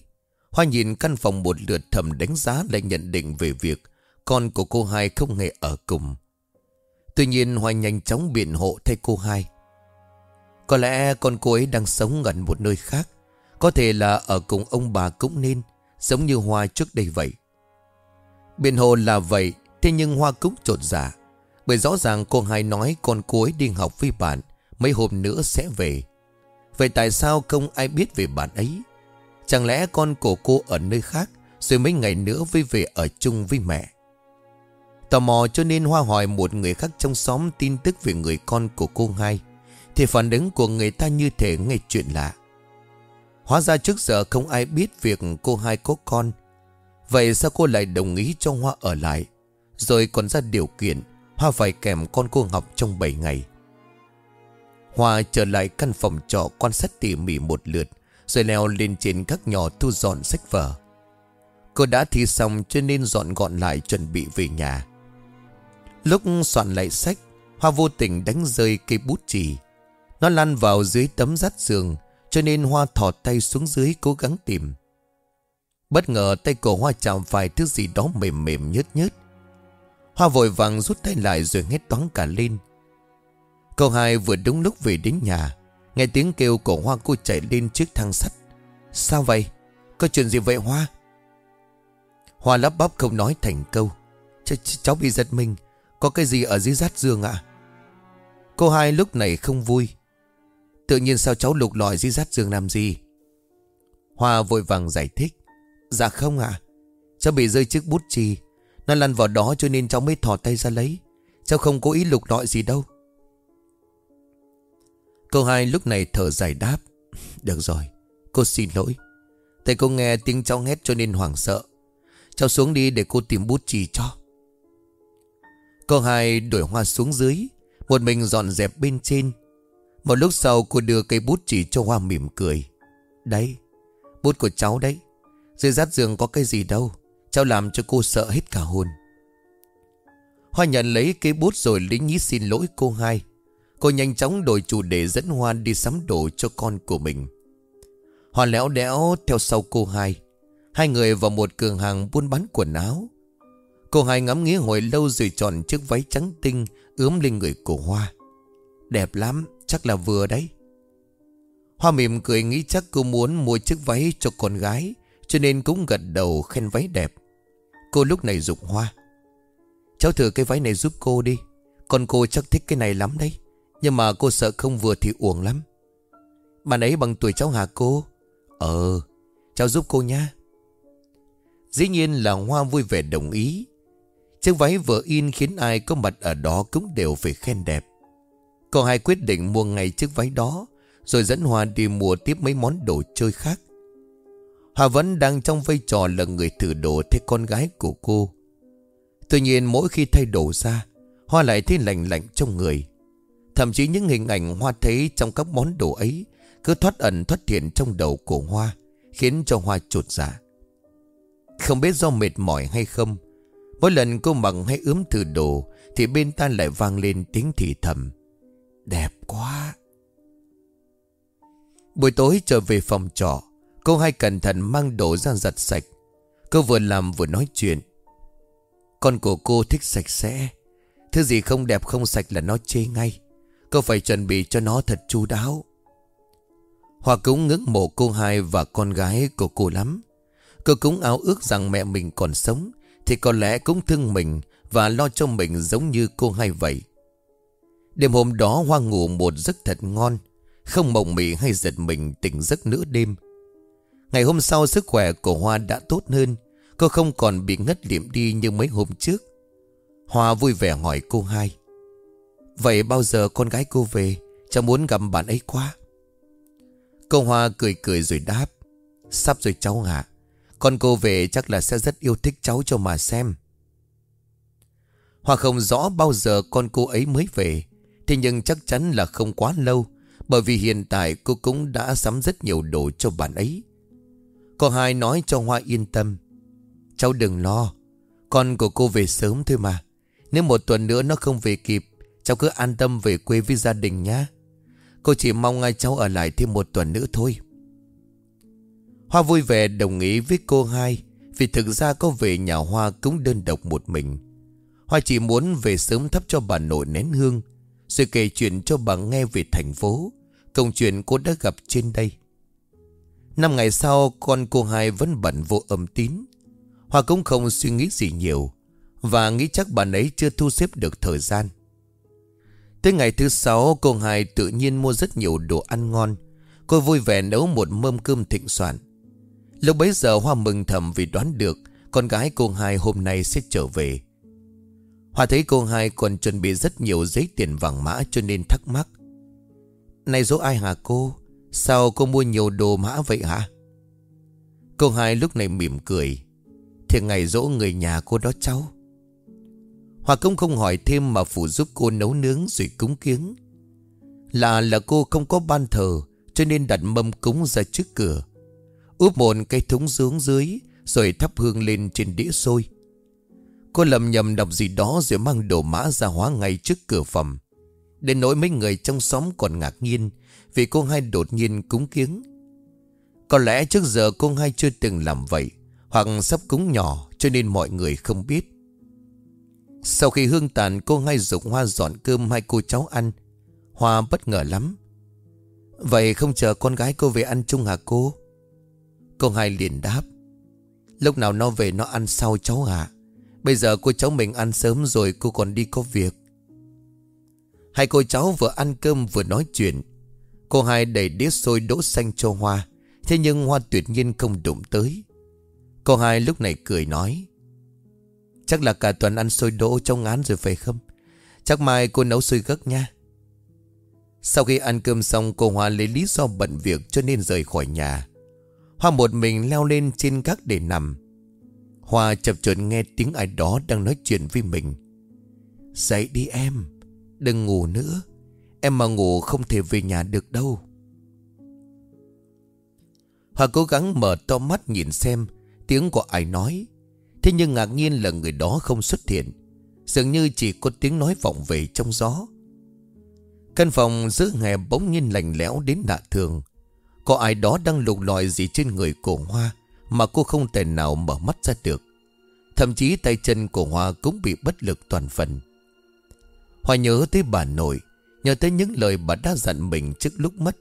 Hoa nhìn căn phòng một lượt thầm đánh giá lại nhận định về việc con của cô hai không hề ở cùng. Tuy nhiên Hoa nhanh chóng biện hộ thay cô hai. Có lẽ con cô ấy đang sống gần một nơi khác. Có thể là ở cùng ông bà cũng nên, giống như Hoa trước đây vậy. Biện hộ là vậy, thế nhưng Hoa cũng trột giả. Dạ. Bởi rõ ràng cô hai nói con cô ấy đi học với bạn, mấy hôm nữa sẽ về. Vậy tại sao không ai biết về bạn ấy Chẳng lẽ con của cô ở nơi khác Rồi mấy ngày nữa mới về ở chung với mẹ Tò mò cho nên Hoa hỏi một người khác trong xóm tin tức về người con của cô hai. Thì phản ứng của người ta như thể nghe chuyện lạ. Hóa ra trước giờ không ai biết việc cô hai có con. Vậy sao cô lại đồng ý cho Hoa ở lại? Rồi còn ra điều kiện, Hoa phải kèm con cô học trong 7 ngày. Hoa trở lại căn phòng trọ quan sát tỉ mỉ một lượt, Rồi leo lên trên các nhỏ thu dọn sách vở. Cô đã thi xong cho nên dọn gọn lại chuẩn bị về nhà. Lúc soạn lại sách, Hoa vô tình đánh rơi cây bút chì. Nó lăn vào dưới tấm rát giường, Cho nên Hoa thò tay xuống dưới cố gắng tìm. Bất ngờ tay cổ Hoa chạm phải thứ gì đó mềm mềm nhớt nhớt. Hoa vội vàng rút tay lại rồi hét toán cả lên. Cậu hai vừa đúng lúc về đến nhà, Nghe tiếng kêu cổ Hoa cô chạy lên chiếc thang sắt. Sao vậy? Có chuyện gì vậy Hoa? Hoa lắp bắp không nói thành câu. Ch Cháu bị giật mình. Có cái gì ở dưới rát giường ạ? Cô hai lúc này không vui. Tự nhiên sao cháu lục lọi dưới rát giường làm gì? Hoa vội vàng giải thích. Dạ không ạ. Cháu bị rơi chiếc bút chì. Nó lăn vào đó cho nên cháu mới thò tay ra lấy. Cháu không cố ý lục lọi gì đâu. Cô hai lúc này thở dài đáp. (laughs) Được rồi, Cô xin lỗi. Tại cô nghe tiếng cháu hét cho nên hoảng sợ. Cháu xuống đi để cô tìm bút chì cho. Cô hai đuổi hoa xuống dưới, Một mình dọn dẹp bên trên. Một lúc sau, cô đưa cây bút chỉ cho Hoa mỉm cười. Đấy, Bút của cháu đấy. Dưới rát giường có cái gì đâu, Cháu làm cho cô sợ hết cả hồn. Hoa nhận lấy cây bút rồi lính nhí xin lỗi cô hai. Cô nhanh chóng đổi chủ đề dẫn Hoa đi sắm đồ cho con của mình. Hoa léo đẽo theo sau cô hai. Hai người vào một cửa hàng buôn bán quần áo. Cô hai ngắm nghía hồi lâu rồi chọn chiếc váy trắng tinh ướm lên người cổ Hoa. Đẹp lắm, chắc là vừa đấy. Hoa mỉm cười nghĩ chắc cô muốn mua chiếc váy cho con gái Cho nên cũng gật đầu khen váy đẹp. Cô lúc này dục Hoa Cháu thử cái váy này giúp cô đi. Con cô chắc thích cái này lắm đấy nhưng mà cô sợ không vừa thì uổng lắm. Bạn ấy bằng tuổi cháu hả cô? Ờ Cháu giúp cô nha Dĩ nhiên là Hoa vui vẻ đồng ý. Chiếc váy vừa in khiến ai có mặt ở đó cũng đều phải khen đẹp. Cô hai quyết định mua ngay chiếc váy đó, Rồi dẫn Hoa đi mua tiếp mấy món đồ chơi khác. Hoa vẫn đang trong vai trò là người thử đồ thế con gái của cô. Tuy nhiên mỗi khi thay đồ ra, Hoa lại thấy lạnh lạnh trong người. Thậm chí những hình ảnh Hoa thấy trong các món đồ ấy Cứ thoát ẩn thoát hiện trong đầu của Hoa, Khiến cho Hoa trột dạ. Không biết do mệt mỏi hay không Mỗi lần cô mặc hay ướm thử đồ, Thì bên ta lại vang lên tiếng thì thầm, Đẹp quá. Buổi tối trở về phòng trọ, Cô hai cẩn thận mang đồ ra giặt sạch. Cô vừa làm vừa nói chuyện, Con của cô thích sạch sẽ, Thứ gì không đẹp không sạch là nó chê ngay. Cô phải chuẩn bị cho nó thật chu đáo. Hòa cũng ngưỡng mộ cô hai và con gái của cô lắm. Cô cũng áo ước rằng mẹ mình còn sống thì có lẽ cũng thương mình Và lo cho mình giống như cô hai vậy. Đêm hôm đó Hoa ngủ một giấc thật ngon, Không mộng mị hay giật mình tỉnh giấc nửa đêm. Ngày hôm sau sức khỏe của Hoa đã tốt hơn, Cô không còn bị ngất liệm đi như mấy hôm trước. Hoa vui vẻ hỏi cô hai, Vậy bao giờ con gái cô về? Cháu muốn gặp bạn ấy quá. Cô Hoa cười cười rồi đáp, Sắp rồi cháu ạ. Con cô về chắc là sẽ rất yêu thích cháu cho mà xem. Hoa không rõ bao giờ con cô ấy mới về. Thế nhưng chắc chắn là không quá lâu, Bởi vì hiện tại cô cũng đã sắm rất nhiều đồ cho bạn ấy. Cô hai nói cho Hoa yên tâm. Cháu đừng lo, Con của cô về sớm thôi mà. Nếu một tuần nữa nó không về kịp, Cháu cứ an tâm về quê với gia đình nhé Cô chỉ mong ngay cháu ở lại thêm một tuần nữa thôi. Hoa vui vẻ đồng ý với cô hai, Vì thực ra có về nhà Hoa cũng đơn độc một mình. Hoa chỉ muốn về sớm thắp cho bà nội nén hương, Rồi kể chuyện cho bà nghe về thành phố, Công chuyện cô đã gặp trên đây. Năm ngày sau, con cô hai vẫn bận vô âm tín. Hoa cũng không suy nghĩ gì nhiều, Và nghĩ chắc bà ấy chưa thu xếp được thời gian. Tới ngày thứ sáu, cô hai tự nhiên mua rất nhiều đồ ăn ngon. Cô vui vẻ nấu một mâm cơm thịnh soạn. Lúc bấy giờ Hoa mừng thầm vì đoán được, Con gái cô hai hôm nay sẽ trở về. Hoa thấy cô hai còn chuẩn bị rất nhiều giấy tiền vàng mã cho nên thắc mắc. Này dỗ ai hả cô? Sao cô mua nhiều đồ mã vậy hả? Cô hai lúc này mỉm cười. Thì ngày dỗ người nhà cô đó cháu. Hoa cũng không hỏi thêm mà phụ giúp cô nấu nướng rồi cúng kiếng. Là là cô không có ban thờ, Cho nên đặt mâm cúng ra trước cửa. Úp một cây thúng xuống dưới, Rồi thắp hương lên trên đĩa xôi. Cô lầm nhầm đọc gì đó Rồi mang đồ mã ra hóa ngay trước cửa phòng. Đến nỗi mấy người trong xóm còn ngạc nhiên, Vì cô hai đột nhiên cúng kiếng. Có lẽ trước giờ cô hai chưa từng làm vậy, Hoặc sắp cúng nhỏ Cho nên mọi người không biết. Sau khi hương tàn, cô ngay dục Hoa dọn cơm hai cô cháu ăn. Hoa bất ngờ lắm. Vậy không chờ con gái cô về ăn chung hả cô? Cô hai liền đáp. Lúc nào nó về nó ăn sau cháu hả Bây giờ cô cháu mình ăn sớm rồi cô còn đi có việc. Hai cô cháu vừa ăn cơm vừa nói chuyện. Cô hai đẩy đĩa xôi đỗ xanh cho Hoa. Thế nhưng Hoa tuyệt nhiên không đụng tới. Cô hai lúc này cười nói. Chắc là cả tuần ăn xôi đỗ trong ngán rồi phải không? Chắc mai cô nấu xôi gấc nha. Sau khi ăn cơm xong, cô Hoa lấy lý do bận việc cho nên rời khỏi nhà. Hoa một mình leo lên trên các để nằm. Hoa chập chờn nghe tiếng ai đó đang nói chuyện với mình. Dậy đi em, Đừng ngủ nữa. Em mà ngủ không thể về nhà được đâu. Hoa cố gắng mở to mắt nhìn xem, Tiếng của ai nói. Thế nhưng ngạc nhiên là người đó không xuất hiện. Dường như chỉ có tiếng nói vọng về trong gió. Căn phòng giữa hè bỗng nhiên lạnh lẽo đến lạ thường. Có ai đó đang lục lọi gì trên người cổ hoa Mà cô không thể nào mở mắt ra được. Thậm chí tay chân của Hoa cũng bị bất lực toàn phần. Hoa nhớ tới bà nội, Nhớ tới những lời bà đã dặn mình trước lúc mất.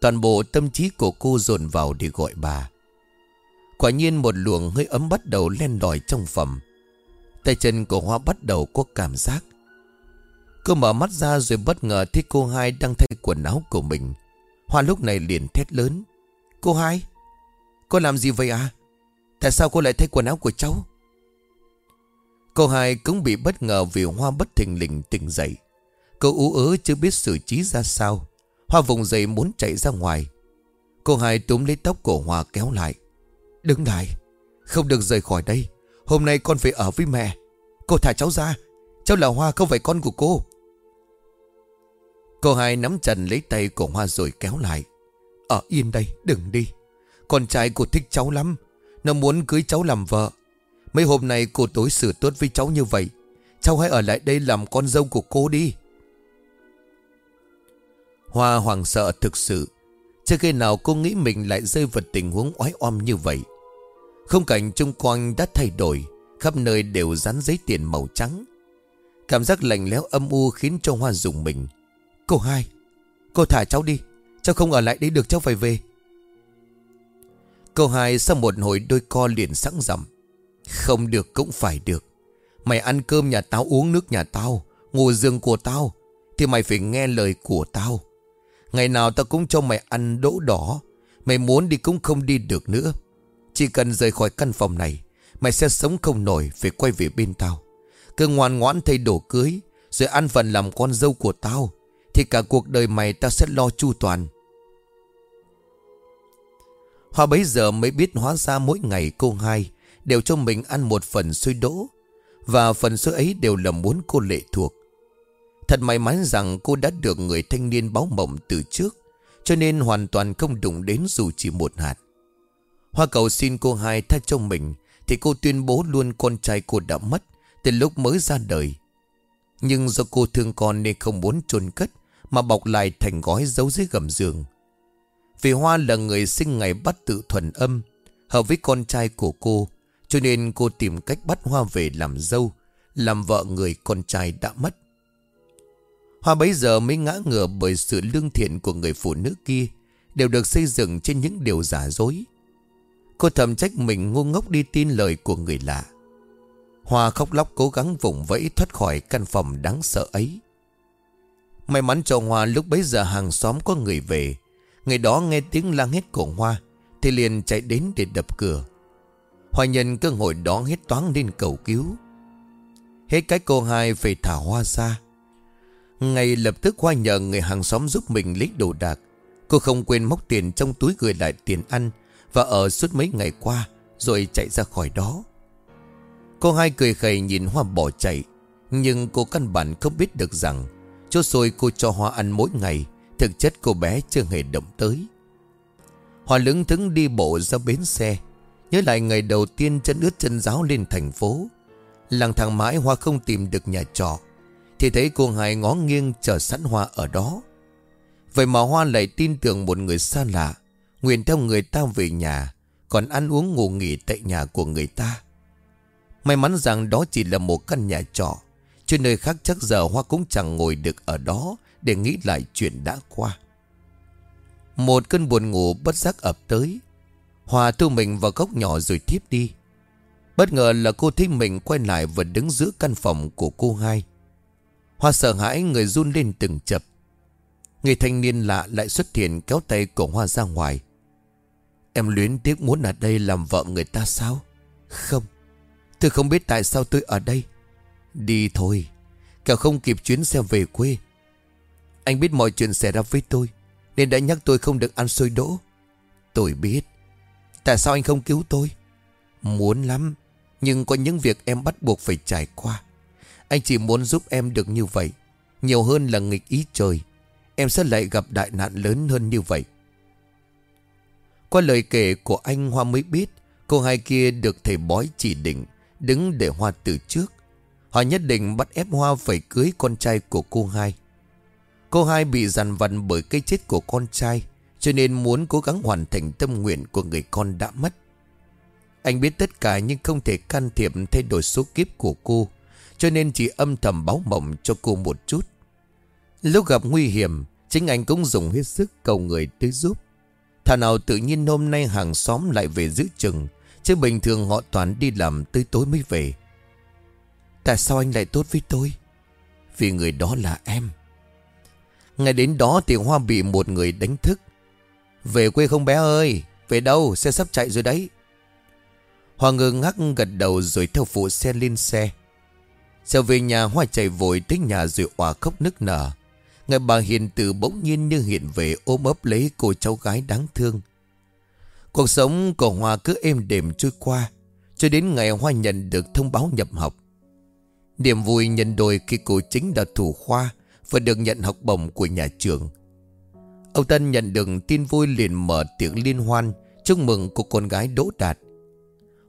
Toàn bộ tâm trí của cô dồn vào để gọi bà. Quả nhiên một luồng hơi ấm bắt đầu len lỏi trong phòng. Tay chân của Hoa bắt đầu có cảm giác. Cô mở mắt ra rồi bất ngờ thấy cô hai đang thay quần áo của mình. Hoa lúc này liền thét lớn. Cô hai, Cô làm gì vậy à Tại sao cô lại thay quần áo của cháu? Cô hai cũng bị bất ngờ vì Hoa bất thình lình tỉnh dậy. Cô ú ớ chưa biết xử trí ra sao. Hoa vùng dậy muốn chạy ra ngoài. Cô hai túm lấy tóc của Hoa kéo lại. Đứng lại, Không được rời khỏi đây. Hôm nay con phải ở với mẹ. Cô thả cháu ra. Cháu là Hoa, không phải con của cô. Cô hai nắm chặt lấy tay của Hoa rồi kéo lại. Ở yên đây, đừng đi. Con trai cô thích cháu lắm. Nó muốn cưới cháu làm vợ. Mấy hôm nay cô tối xử tốt với cháu như vậy. Cháu hãy ở lại đây làm con dâu của cô đi. Hoa hoàng sợ thực sự. Chưa khi nào cô nghĩ mình lại rơi vào tình huống oái oăm như vậy. Không cảnh chung quanh đã thay đổi. Khắp nơi đều dán giấy tiền màu trắng. Cảm giác lạnh lẽo âm u khiến cho Hoa dùng mình. Cô hai, Cô thả cháu đi. Cháu không ở lại đây được, cháu phải về. Cô hai sau một hồi đôi co liền sẵn dầm Không được, cũng phải được. Mày ăn cơm nhà tao, uống nước nhà tao, Ngủ giường của tao, Thì mày phải nghe lời của tao. Ngày nào tao cũng cho mày ăn đỗ đỏ. Mày muốn đi cũng không đi được nữa. Chỉ cần rời khỏi căn phòng này, Mày sẽ sống không nổi, Phải quay về bên tao. Cứ ngoan ngoãn thay đồ cưới, Rồi ăn phần làm con dâu của tao. Thì cả cuộc đời mày tao sẽ lo chu toàn. Hoa bấy giờ mới biết hóa ra mỗi ngày cô hai Đều cho mình ăn một phần xôi đỗ Và phần xôi ấy đều là muốn cô lệ thuộc. Thật may mắn rằng cô đã được người thanh niên báo mộng từ trước, Cho nên hoàn toàn không đụng đến dù chỉ một hạt. Hoa cầu xin cô hai tha cho mình Thì cô tuyên bố luôn con trai cô đã mất Từ lúc mới ra đời. Nhưng do cô thương con nên không muốn chôn cất mà bọc lại thành gói giấu dưới gầm giường. Vì Hoa là người sinh ngày bắt tự thuần âm, Hợp với con trai của cô, Cho nên cô tìm cách bắt Hoa về làm dâu, Làm vợ người con trai đã mất. Hoa bấy giờ mới ngã ngửa bởi sự lương thiện của người phụ nữ kia, Đều được xây dựng trên những điều giả dối. Cô thầm trách mình ngu ngốc đi tin lời của người lạ. Hoa khóc lóc cố gắng vùng vẫy thoát khỏi căn phòng đáng sợ ấy. May mắn cho Hoa, lúc bấy giờ hàng xóm có người về. Người đó nghe tiếng la hét của Hoa, Thì liền chạy đến để đập cửa. Hoa nhân cơ hội đó hết toán lên cầu cứu. Hết cái cô hai phải thả Hoa ra. Ngay lập tức Hoa nhờ người hàng xóm giúp mình lấy đồ đạc. Cô không quên móc tiền trong túi gửi lại tiền ăn Và ở suốt mấy ngày qua Rồi chạy ra khỏi đó. Cô hai cười khẩy nhìn Hoa bỏ chạy, Nhưng cô căn bản không biết được rằng Chỗ xôi cô cho Hoa ăn mỗi ngày, Thực chất cô bé chưa hề động tới. Hoa lững thững đi bộ ra bến xe, Nhớ lại ngày đầu tiên chân ướt chân giáo lên thành phố. Làng thang mãi Hoa không tìm được nhà trọ, thì thấy cô Hải ngó nghiêng chờ sẵn Hoa ở đó. Vậy mà Hoa lại tin tưởng một người xa lạ, Nguyện theo người ta về nhà, Còn ăn uống ngủ nghỉ tại nhà của người ta. May mắn rằng đó chỉ là một căn nhà trọ Chứ nơi khác chắc giờ Hoa cũng chẳng ngồi được ở đó Để nghĩ lại chuyện đã qua. Một cơn buồn ngủ bất giác ập tới. Hoa thu mình vào góc nhỏ rồi thiếp đi. Bất ngờ là cô thấy mình quay lại và đứng giữa căn phòng của cô hai. Hoa sợ hãi người run lên từng chập. Người thanh niên lạ lại xuất hiện kéo tay của Hoa ra ngoài. Em luyến tiếc muốn ở đây làm vợ người ta sao? Không. Tôi không biết tại sao tôi ở đây. Đi thôi, Kẻo không kịp chuyến xe về quê. Anh biết mọi chuyện xảy ra với tôi, Nên đã nhắc tôi không được ăn xôi đỗ. Tôi biết, Tại sao anh không cứu tôi? Muốn lắm, Nhưng có những việc em bắt buộc phải trải qua. Anh chỉ muốn giúp em được như vậy, Nhiều hơn là nghịch ý trời. Em sẽ lại gặp đại nạn lớn hơn như vậy. Qua lời kể của anh Hoa mới biết, Cô hai kia được thầy bói chỉ định Đứng để Hoa từ trước. Họ nhất định bắt ép Hoa phải cưới con trai của cô hai. Cô hai bị dằn vặt bởi cái chết của con trai, Cho nên muốn cố gắng hoàn thành tâm nguyện của người con đã mất. Anh biết tất cả nhưng không thể can thiệp thay đổi số kiếp của cô, cho nên chỉ âm thầm báo mộng cho cô một chút. Lúc gặp nguy hiểm, Chính anh cũng dùng hết sức cầu người tới giúp. Thà nào tự nhiên hôm nay hàng xóm lại về giữ chừng, Chứ bình thường họ toàn đi làm tới tối mới về. Tại sao anh lại tốt với tôi Vì người đó là em Ngày đến đó thì Hoa bị một người đánh thức Về quê không bé ơi, Về đâu, xe sắp chạy rồi đấy Hoa ngơ ngác gật đầu rồi theo phụ xe lên xe Xe về nhà, Hoa chạy vội tới nhà rồi òa khóc nức nở. Ngày bà Hiền từ bỗng nhiên như hiện về ôm ấp lấy cô cháu gái đáng thương. Cuộc sống của Hoa cứ êm đềm trôi qua. Cho đến ngày Hoa nhận được thông báo nhập học. Niềm vui nhân đôi khi cô chính là thủ khoa và được nhận học bổng của nhà trường. Ông Tân nhận được tin vui liền mở tiệc liên hoan Chúc mừng của con gái Đỗ Đạt.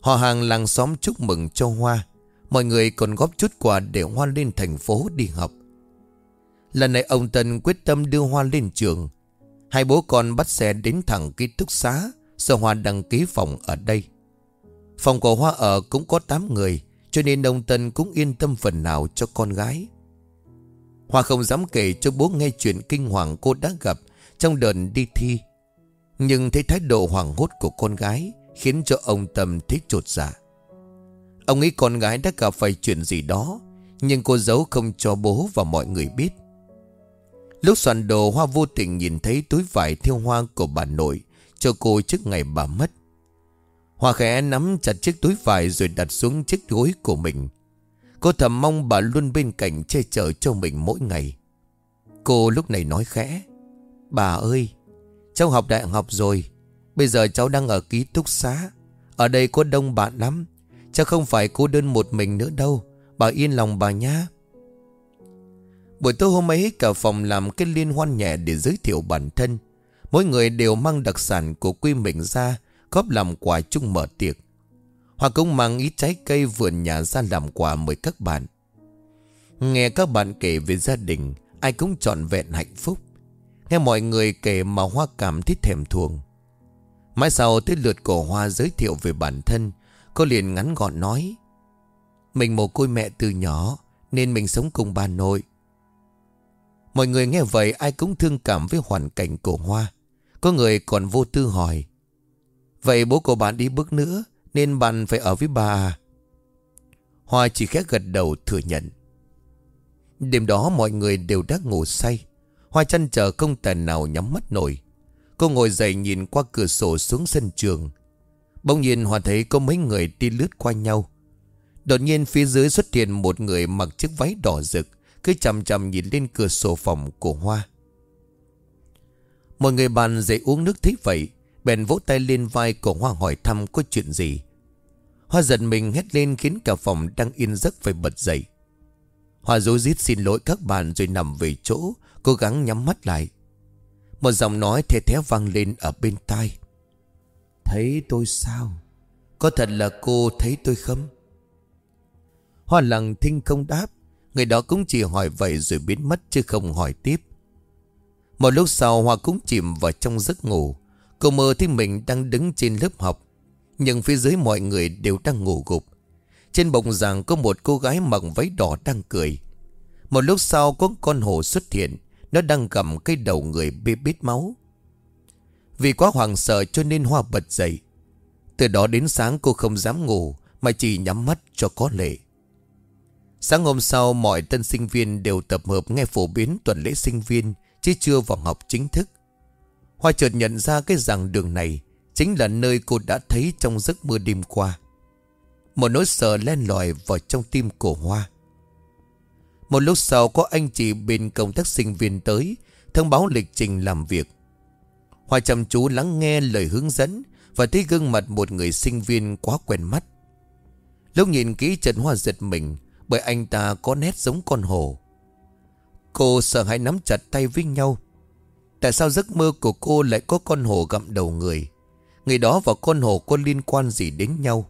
Họ hàng làng xóm chúc mừng cho Hoa. Mọi người còn góp chút quà để Hoa lên thành phố đi học. Lần này ông Tân quyết tâm đưa Hoa lên trường. Hai bố con bắt xe đến thẳng ký túc xá Sợ Hoa đăng ký phòng ở đây. Phòng của Hoa ở cũng có 8 người. Cho nên ông Tân cũng yên tâm phần nào cho con gái. Hoa không dám kể cho bố nghe chuyện kinh hoàng cô đã gặp Trong đợt đi thi. Nhưng thấy thái độ hoảng hốt của con gái Khiến cho ông Tâm thấy trột dạ. Ông nghĩ con gái đã gặp phải chuyện gì đó, Nhưng cô giấu không cho bố và mọi người biết. Lúc soạn đồ, Hoa vô tình nhìn thấy túi vải thiêu hoa của bà nội Cho cô trước ngày bà mất. Hoa khẽ nắm chặt chiếc túi vải rồi đặt xuống chiếc gối của mình. Cô thầm mong bà luôn bên cạnh che chở cho mình mỗi ngày. Cô lúc này nói khẽ, Bà ơi, Cháu học đại học rồi, Bây giờ cháu đang ở ký túc xá. Ở đây có đông bạn lắm Cháu không phải cô đơn một mình nữa đâu. Bà yên lòng bà nhá. Buổi tối hôm ấy, cả phòng làm cái liên hoan nhẹ để giới thiệu bản thân. Mỗi người đều mang đặc sản của quê mình ra Góp làm quà chung mở tiệc. Hoặc cũng mang ít trái cây vườn nhà ra làm quà mời các bạn. Nghe các bạn kể về gia đình, Ai cũng trọn vẹn hạnh phúc. Nghe mọi người kể mà Hoa cảm thấy thèm thuồng. Mãi sau tới lượt cổ Hoa giới thiệu về bản thân, Cô liền ngắn gọn nói, Mình mồ côi mẹ từ nhỏ, Nên mình sống cùng bà nội. Mọi người nghe vậy, ai cũng thương cảm với hoàn cảnh của Hoa. Có người còn vô tư hỏi Vậy bố của bạn đi bước nữa, Nên bạn phải ở với bà? À? Hoa chỉ khẽ gật đầu thừa nhận. Đêm đó mọi người đều đã ngủ say. Hoa chăn chờ không tài nào nhắm mắt nổi. Cô ngồi dậy nhìn qua cửa sổ xuống sân trường. Bỗng nhiên Hoa thấy có mấy người đi lướt qua nhau. Đột nhiên phía dưới xuất hiện một người mặc chiếc váy đỏ rực, Cứ chầm chầm nhìn lên cửa sổ phòng của Hoa. Mọi người bàn dậy uống nước thấy vậy Bèn vỗ tay lên vai của Hoa hỏi thăm có chuyện gì. Hoa giận mình hét lên khiến cả phòng đang yên giấc phải bật dậy. Hoa dối rít xin lỗi các bạn rồi nằm về chỗ, Cố gắng nhắm mắt lại. Một giọng nói thê thé vang lên ở bên tai. Thấy tôi sao? Có thật là cô thấy tôi không? Hoa lặng thinh không đáp. Người đó cũng chỉ hỏi vậy rồi biến mất chứ không hỏi tiếp. Một lúc sau, Hoa cũng chìm vào trong giấc ngủ. Cô mơ thấy mình đang đứng trên lớp học, Nhưng phía dưới mọi người đều đang ngủ gục. Trên bồng giảng có một cô gái mặc váy đỏ đang cười. Một lúc sau có con hổ xuất hiện, Nó đang cầm cây đầu người bê bít máu. Vì quá hoảng sợ cho nên Hoa bật dậy. Từ đó đến sáng cô không dám ngủ, Mà chỉ nhắm mắt cho có lệ. Sáng hôm sau, mọi tân sinh viên đều tập hợp nghe phổ biến tuần lễ sinh viên, Chứ chưa vào học chính thức. Hoa chợt nhận ra cái rằng đường này, Chính là nơi cô đã thấy trong giấc mơ đêm qua. Một nỗi sợ len lỏi vào trong tim cổ Hoa. Một lúc sau, có anh chị bên công tác sinh viên tới, Thông báo lịch trình làm việc. Hoa chăm chú lắng nghe lời hướng dẫn Và thấy gương mặt một người sinh viên quá quen mắt. Lúc nhìn kỹ Trần Hoa giật mình, Bởi anh ta có nét giống con hổ. Cô sợ hãi nắm chặt tay với nhau Tại sao giấc mơ của cô lại có con hổ gặm đầu người? Người đó và con hổ có liên quan gì đến nhau?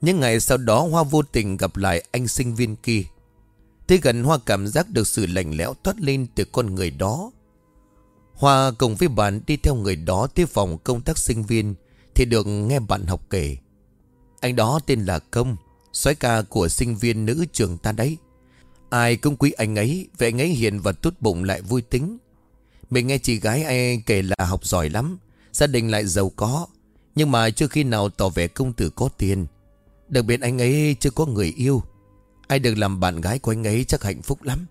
Những ngày sau đó, Hoa vô tình gặp lại anh sinh viên kia. Thế gần, Hoa cảm giác được sự lạnh lẽo thoát lên từ con người đó. Hoa cùng với bạn đi theo người đó tới phòng công tác sinh viên Thì được nghe bạn học kể. Anh đó tên là Công, soái ca của sinh viên nữ trường ta đấy. Ai cũng quý anh ấy Vậy anh ấy hiền và tốt bụng lại vui tính. Mình nghe chị gái ai kể là học giỏi lắm, Gia đình lại giàu có, Nhưng mà chưa khi nào tỏ vẻ công tử có tiền. Đặc biệt anh ấy chưa có người yêu. Ai được làm bạn gái của anh ấy chắc hạnh phúc lắm.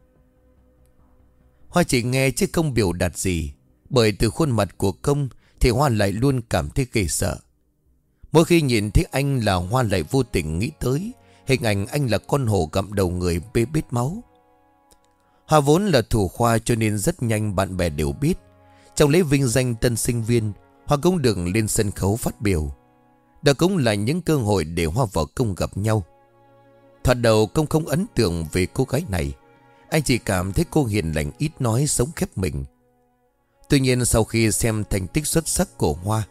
Hoa chỉ nghe chứ không biểu đạt gì, Bởi từ khuôn mặt của công Thì Hoa lại luôn cảm thấy kỳ sợ. Mỗi khi nhìn thấy anh là Hoa lại vô tình nghĩ tới. Hình ảnh anh là con hổ gặm đầu người bê bít máu. Hoa vốn là thủ khoa cho nên rất nhanh bạn bè đều biết. Trong lễ vinh danh tân sinh viên Hoa cũng được lên sân khấu phát biểu. Đó cũng là những cơ hội để Hoa và Công gặp nhau. Thoạt đầu Công không ấn tượng về cô gái này. Anh chỉ cảm thấy cô hiền lành ít nói sống khép mình. Tuy nhiên sau khi xem thành tích xuất sắc của Hoa,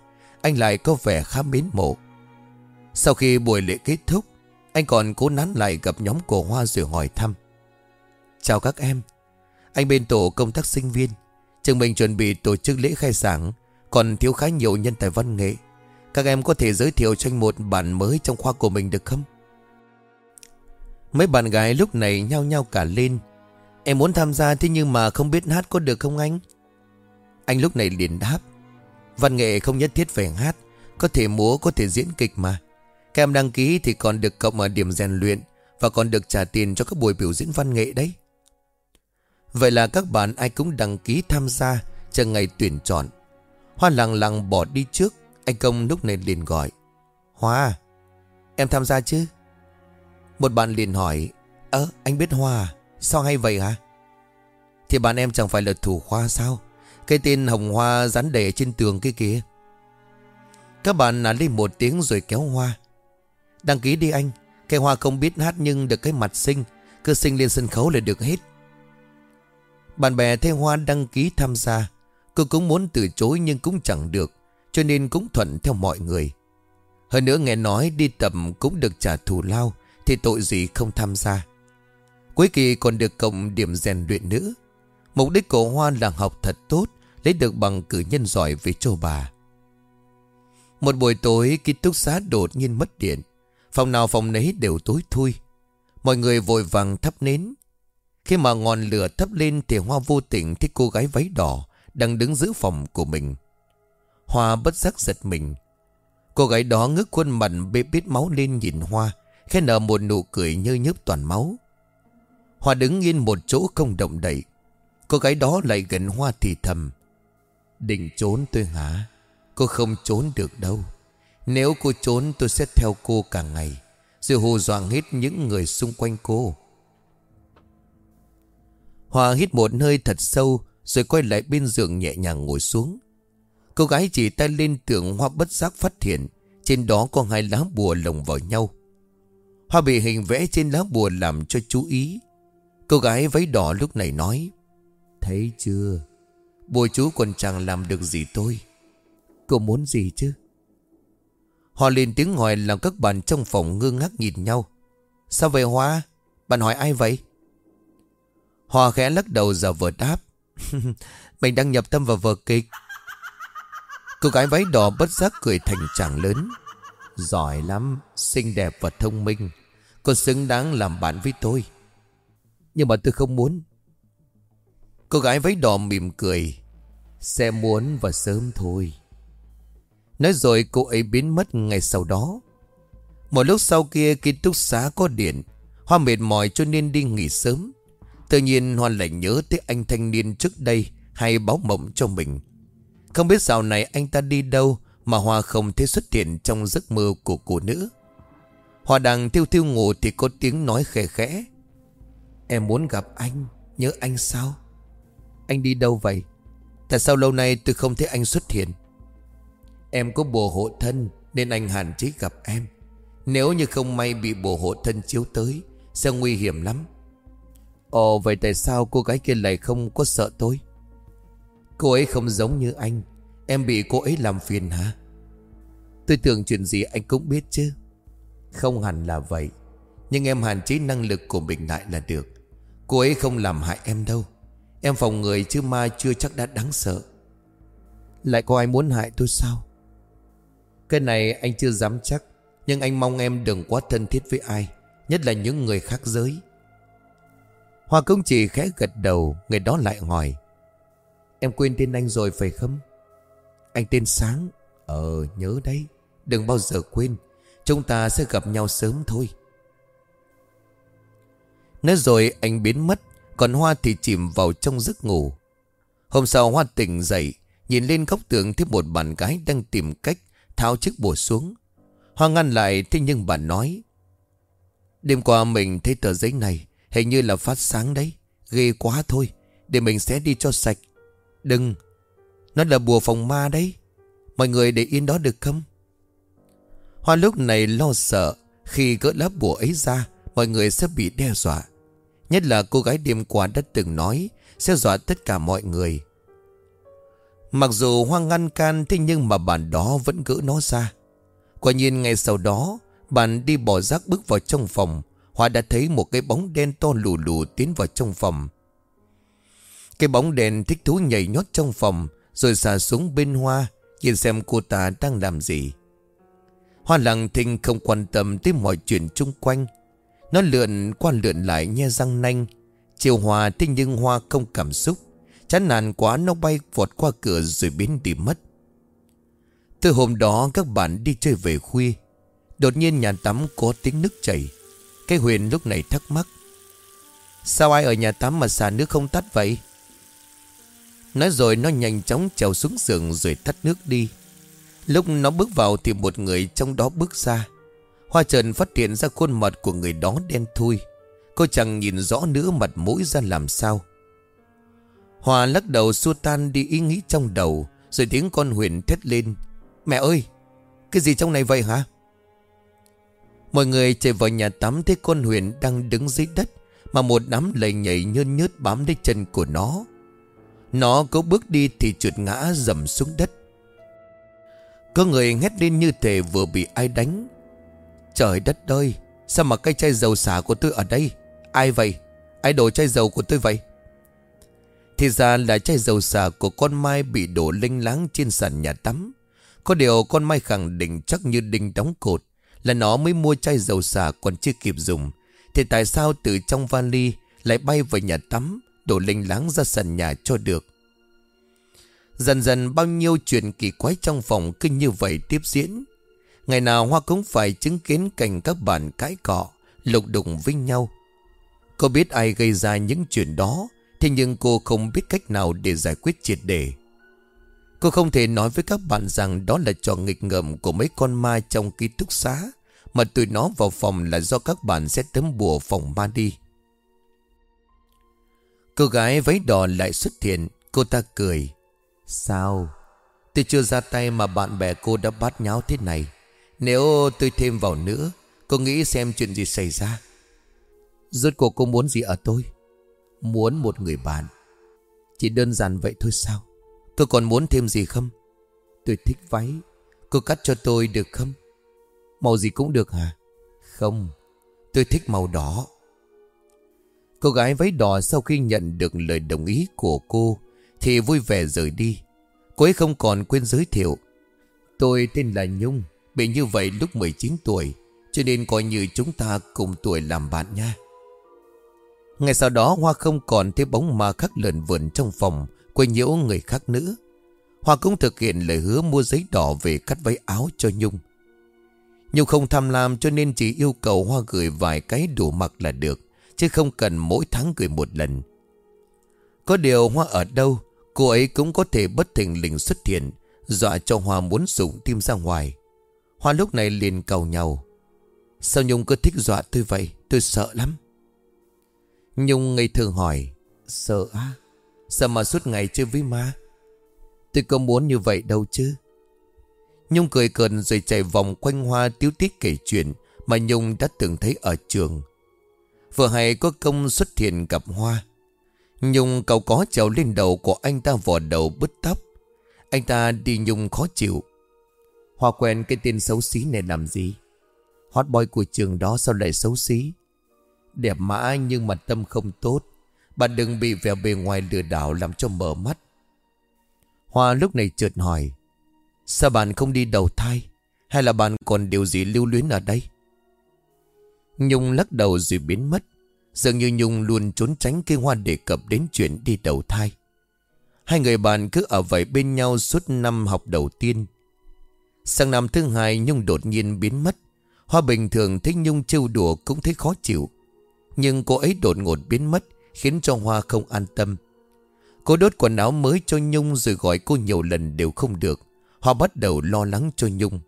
Anh lại có vẻ khá mến mộ. Sau khi buổi lễ kết thúc anh còn cố nán lại gặp nhóm cổ Hoa rồi hỏi thăm. Chào các em. Anh bên tổ công tác sinh viên. Trường mình chuẩn bị tổ chức lễ khai giảng. Còn thiếu khá nhiều nhân tài văn nghệ. Các em có thể giới thiệu cho anh một bản mới trong khoa của mình được không? Mấy bạn gái lúc này nhao nhao cả lên. Em muốn tham gia thế nhưng mà không biết hát có được không anh? Anh lúc này liền đáp. Văn nghệ không nhất thiết phải hát. Có thể múa, có thể diễn kịch mà. Các em đăng ký thì còn được cộng ở điểm rèn luyện Và còn được trả tiền cho các buổi biểu diễn văn nghệ đấy. Vậy là các bạn ai cũng đăng ký tham gia Chờ ngày tuyển chọn. Hoa lặng lặng bỏ đi trước, Anh Công lúc này liền gọi. Hoa, Em tham gia chứ? Một bạn liền hỏi. Ơ, anh biết Hoa à? Sao hay vậy hả? Thì bạn em chẳng phải là thủ khoa sao? Cái tên hồng hoa rắn đề trên tường kia kìa. Các bạn nán lên một tiếng rồi kéo hoa. Đăng ký đi anh. Cây hoa không biết hát nhưng được cái mặt xinh. Cứ sinh lên sân khấu là được hết. Bạn bè thấy Hoa đăng ký tham gia. Cô cũng muốn từ chối nhưng cũng chẳng được, Cho nên cũng thuận theo mọi người. Hơn nữa nghe nói đi tập cũng được trả thù lao, Thì tội gì không tham gia. Cuối kỳ còn được cộng điểm rèn luyện nữa Mục đích của Hoa là học thật tốt, Lấy được bằng cử nhân giỏi về châu bà. Một buổi tối, ký túc xá đột nhiên mất điện. Phòng nào phòng nấy đều tối thui. Mọi người vội vàng thắp nến. Khi mà ngọn lửa thắp lên Thì Hoa vô tình thấy cô gái váy đỏ Đang đứng giữa phòng của mình. Hoa bất giác giật mình. Cô gái đó ngước khuôn mặt bê bít máu lên nhìn Hoa, Khẽ nở một nụ cười nhơ nhớp toàn máu. Hoa đứng yên một chỗ không động đậy. Cô gái đó lại gần Hoa thì thầm, Định trốn tôi hả? Cô không trốn được đâu. Nếu cô trốn tôi sẽ theo cô cả ngày. Rồi hù dọa hết những người xung quanh cô. Hoa hít một hơi thật sâu, Rồi quay lại bên giường nhẹ nhàng ngồi xuống. Cô gái chỉ tay lên tường Hoa bất giác phát hiện, Trên đó có hai lá bùa lồng vào nhau. Hoa bị hình vẽ trên lá bùa làm cho chú ý. Cô gái váy đỏ lúc này nói, Thấy chưa? Bùa chú còn chẳng làm được gì tôi? Cô muốn gì chứ? Họ lên tiếng hỏi làm các bạn trong phòng ngơ ngác nhìn nhau. Sao vậy Hoa? Bạn hỏi ai vậy? Hoa khẽ lắc đầu giờ vừa đáp. (laughs) Mình đang nhập tâm vào vở kịch. Cô gái váy đỏ bất giác cười thành chàng lớn. Giỏi lắm, Xinh đẹp và thông minh. Cô xứng đáng làm bạn với tôi. Nhưng mà tôi không muốn. Cô gái váy đỏ mỉm cười. Sẽ muốn và sớm thôi. Nói rồi cô ấy biến mất ngay sau đó. Một lúc sau kia, ký túc xá có điện. Hoa mệt mỏi cho nên đi nghỉ sớm. Tự nhiên Hoa lại nhớ tới anh thanh niên trước đây Hay báo mộng cho mình. Không biết dạo này anh ta đi đâu Mà Hoa không thấy xuất hiện trong giấc mơ của cô nữa. Hoa đang thiêu thiêu ngủ thì có tiếng nói khẽ khẽ. Em muốn gặp anh, Nhớ anh sao? Anh đi đâu vậy? Tại sao lâu nay tôi không thấy anh xuất hiện? Em có bùa hộ thân, Nên anh hạn chế gặp em. Nếu như không may bị bùa hộ thân chiếu tới, Sẽ nguy hiểm lắm. Ồ, vậy tại sao cô gái kia lại không có sợ tôi? Cô ấy không giống như anh. Em bị cô ấy làm phiền hả? Tôi tưởng chuyện gì anh cũng biết chứ. Không hẳn là vậy. Nhưng em hạn chế năng lực của mình lại là được. Cô ấy không làm hại em đâu. Em phòng người chứ ma chưa chắc đã đáng sợ. Lại có ai muốn hại tôi sao? Cái này anh chưa dám chắc, Nhưng anh mong em đừng quá thân thiết với ai, Nhất là những người khác giới. Hoa công chỉ khẽ gật đầu, Người đó lại hỏi, Em quên tên anh rồi phải không? Anh tên Sáng. Ờ nhớ đấy, Đừng bao giờ quên, Chúng ta sẽ gặp nhau sớm thôi. Nói rồi anh biến mất, Còn Hoa thì chìm vào trong giấc ngủ. Hôm sau Hoa tỉnh dậy, Nhìn lên góc tường thấy một bạn gái đang tìm cách Tháo chiếc bùa xuống. Hoa ngăn lại, thế nhưng bà nói, Đêm qua mình thấy tờ giấy này Hình như là phát sáng đấy, Ghê quá thôi, Để mình sẽ đi cho sạch. Đừng, Nó là bùa phòng ma đấy, Mọi người để yên đó được không? Hoa lúc này lo sợ, Khi gỡ lá bùa ấy ra, Mọi người sẽ bị đe dọa. Nhất là cô gái đêm qua đã từng nói, Sẽ dọa tất cả mọi người. Mặc dù hoang ngăn can Thế nhưng mà bạn đó vẫn gỡ nó ra. Quả nhiên ngay sau đó, Bạn đi bỏ rác bước vào trong phòng. Hoa đã thấy một cái bóng đen to lù lù tiến vào trong phòng. Cái bóng đen thích thú nhảy nhót trong phòng, Rồi xả xuống bên Hoa, Nhìn xem cô ta đang làm gì. Hoa lặng thinh không quan tâm tới mọi chuyện chung quanh. Nó lượn qua lượn lại nhe răng nanh. Chiều Hoa thế nhưng Hoa không cảm xúc. Chán nản quá, nó bay vọt qua cửa rồi biến đi mất. Từ hôm đó, các bạn đi chơi về khuya. Đột nhiên nhà tắm có tiếng nước chảy. Cái Huyền lúc này thắc mắc, Sao ai ở nhà tắm mà xả nước không tắt vậy? Nói rồi nó nhanh chóng trèo xuống giường rồi tắt nước đi. Lúc nó bước vào thì một người trong đó bước ra. Hoa trần phát hiện ra khuôn mặt của người đó đen thui. Cô chẳng nhìn rõ nữa mặt mũi ra làm sao. Hòa lắc đầu xua tan đi ý nghĩ trong đầu, Rồi tiếng con Huyền thét lên. Mẹ ơi, Cái gì trong này vậy hả? Mọi người chạy vào nhà tắm Thấy con Huyền đang đứng dưới đất, Mà một đám lầy nhảy nhơn nhớt bám lấy chân của nó. Nó cố bước đi thì trượt ngã dầm xuống đất. Có người hét lên như thể vừa bị ai đánh. Trời đất ơi, Sao mà cây chai dầu xả của tôi ở đây? Ai vậy? Ai đổ chai dầu của tôi vậy? Thì ra là chai dầu xả của con Mai Bị đổ linh láng trên sàn nhà tắm. Có điều con Mai khẳng định chắc như đinh đóng cột Là nó mới mua chai dầu xả còn chưa kịp dùng. Thì tại sao từ trong vali Lại bay vào nhà tắm, Đổ linh láng ra sàn nhà cho được? Dần dần bao nhiêu chuyện kỳ quái trong phòng kinh như vậy tiếp diễn. Ngày nào Hoa cũng phải chứng kiến cảnh các bạn cãi cọ, Lục đụng với nhau. Có biết ai gây ra những chuyện đó? Thế nhưng cô không biết cách nào để giải quyết triệt đề Cô không thể nói với các bạn rằng Đó là trò nghịch ngợm của mấy con ma trong ký túc xá, Mà tụi nó vào phòng là do các bạn sẽ tấm bùa phòng ma đi. Cô gái váy đỏ lại xuất hiện, Cô ta cười. Sao? Tôi chưa ra tay mà bạn bè cô đã bắt nháo thế này. Nếu tôi thêm vào nữa, Cô nghĩ xem chuyện gì xảy ra. Rốt cuộc cô muốn gì ở tôi? Muốn một người bạn. Chỉ đơn giản vậy thôi sao? Tôi còn muốn thêm gì không? Tôi thích váy. Cô cắt cho tôi được không? Màu gì cũng được hả? Không, Tôi thích màu đỏ. Cô gái váy đỏ sau khi nhận được lời đồng ý của cô Thì vui vẻ rời đi. Cô ấy không còn quên giới thiệu. Tôi tên là Nhung, Bị như vậy lúc 19 tuổi, Cho nên coi như chúng ta cùng tuổi làm bạn nha. Ngày sau đó, Hoa không còn thấy bóng ma khắc lợn vườn trong phòng Quay nhiễu người khác nữa. Hoa cũng thực hiện lời hứa mua giấy đỏ về cắt váy áo cho Nhung. Nhung không tham lam cho nên chỉ yêu cầu Hoa gửi vài cái đủ mặc là được, Chứ không cần mỗi tháng gửi một lần. Có điều Hoa ở đâu, Cô ấy cũng có thể bất thình lình xuất hiện, Dọa cho Hoa muốn sụng tim ra ngoài. Hoa lúc này liền cầu nhau, Sao Nhung cứ thích dọa tôi vậy? Tôi sợ lắm. Nhung ngây thường hỏi, Sợ á? Sao mà suốt ngày chơi với ma Tôi có muốn như vậy đâu chứ? Nhung cười cợt rồi chạy vòng quanh hoa tiếu tiết kể chuyện Mà Nhung đã từng thấy ở trường. Vừa hay có công xuất hiện gặp hoa. Nhung cầu có trèo lên đầu của anh ta vò đầu bứt tóc. Anh ta đi Nhung khó chịu. Hoa quen cái tên xấu xí này làm gì? Hot boy của trường đó sao lại xấu xí? Đẹp mã nhưng mà tâm không tốt. Bạn đừng bị vẻ bề ngoài lừa đảo làm cho mở mắt. Hoa lúc này chợt hỏi, Sao bạn không đi đầu thai? Hay là bạn còn điều gì lưu luyến ở đây? Nhung lắc đầu rồi biến mất. Dường như Nhung luôn trốn tránh cái hoa đề cập đến chuyện đi đầu thai. Hai người bạn cứ ở vậy bên nhau suốt năm học đầu tiên. Sang năm thứ hai, Nhung đột nhiên biến mất. Hoa bình thường thấy Nhung trêu đùa cũng thấy khó chịu. Nhưng cô ấy đột ngột biến mất, Khiến cho Hoa không an tâm. Cô đốt quần áo mới cho Nhung Rồi gọi cô nhiều lần đều không được. Hoa bắt đầu lo lắng cho Nhung.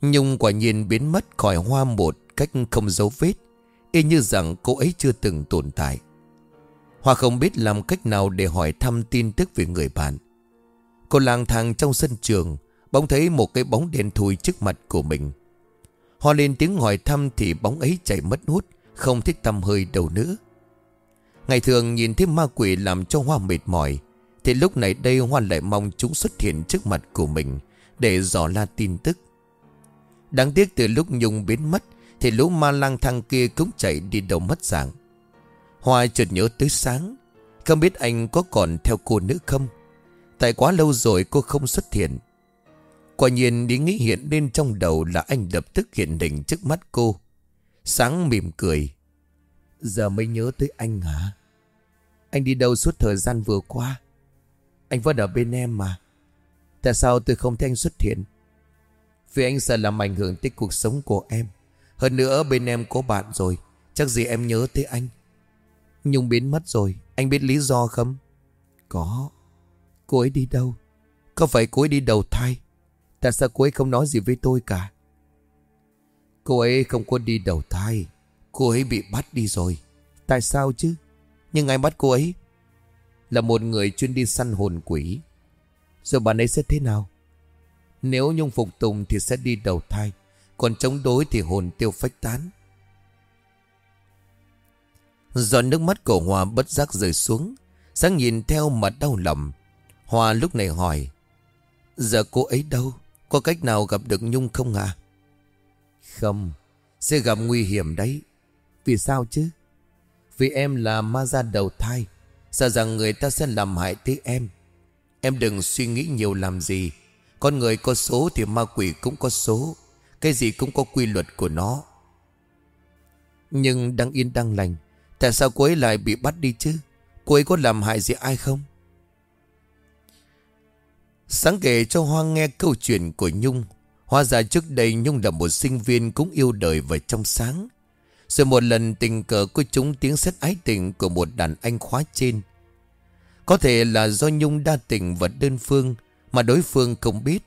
Nhung quả nhiên biến mất khỏi Hoa một cách không dấu vết, Y như rằng cô ấy chưa từng tồn tại. Hoa không biết làm cách nào để hỏi thăm tin tức về người bạn. Cô lang thang trong sân trường, Bỗng thấy một cái bóng đen thui trước mặt của mình. Hoa lên tiếng hỏi thăm thì bóng ấy chạy mất hút không thích tâm hơi đầu nữa Ngày thường nhìn thấy ma quỷ làm cho Hoa mệt mỏi, Thì lúc này đây Hoa lại mong chúng xuất hiện trước mặt của mình Để dò la tin tức. Đáng tiếc từ lúc Nhung biến mất, Thì lũ ma lang thang kia cũng chạy đi đâu mất dạng. Hoa chợt nhớ tới sáng, Không biết anh có còn theo cô nữa không? Tại quá lâu rồi cô không xuất hiện. Quả nhiên ý nghĩ hiện lên trong đầu là anh lập tức hiện hình trước mắt cô. Sáng mỉm cười. Giờ mới nhớ tới anh hả? Anh đi đâu suốt thời gian vừa qua? Anh vẫn ở bên em mà. Tại sao tôi không thấy anh xuất hiện? Vì anh sợ làm ảnh hưởng tới cuộc sống của em. Hơn nữa, bên em có bạn rồi. Chắc gì em nhớ tới anh. Nhung biến mất rồi. Anh biết lý do không? Có. Cô ấy đi đâu? Có phải cô ấy đi đầu thai? Tại sao cô ấy không nói gì với tôi cả? Cô ấy không có đi đầu thai. Cô ấy bị bắt đi rồi. Tại sao chứ? Nhưng ai bắt cô ấy? Là một người chuyên đi săn hồn quỷ. Rồi bạn ấy sẽ thế nào? Nếu Nhung phục tùng thì sẽ đi đầu thai, Còn chống đối thì hồn tiêu phách tán. Giọt nước mắt của Hòa bất giác rơi xuống, Sáng nhìn theo mà đau lòng. Hòa lúc này hỏi, Giờ cô ấy đâu? Có cách nào gặp được Nhung không à không, Sẽ gặp nguy hiểm đấy. Vì sao chứ? Vì em là ma gia đầu thai, Sợ rằng người ta sẽ làm hại tới em. Em đừng suy nghĩ nhiều làm gì. Con người có số thì ma quỷ cũng có số, Cái gì cũng có quy luật của nó. Nhưng đang yên đang lành, Tại sao cô ấy lại bị bắt đi chứ? Cô ấy có làm hại gì ai không? Sáng kể cho Hoa nghe câu chuyện của Nhung. Hóa ra trước đây Nhung là một sinh viên cũng yêu đời và trong sáng. Rồi một lần tình cờ cô chúng tiếng xét ái tình của một đàn anh khóa trên. Có thể là do Nhung đa tình và đơn phương Mà đối phương không biết.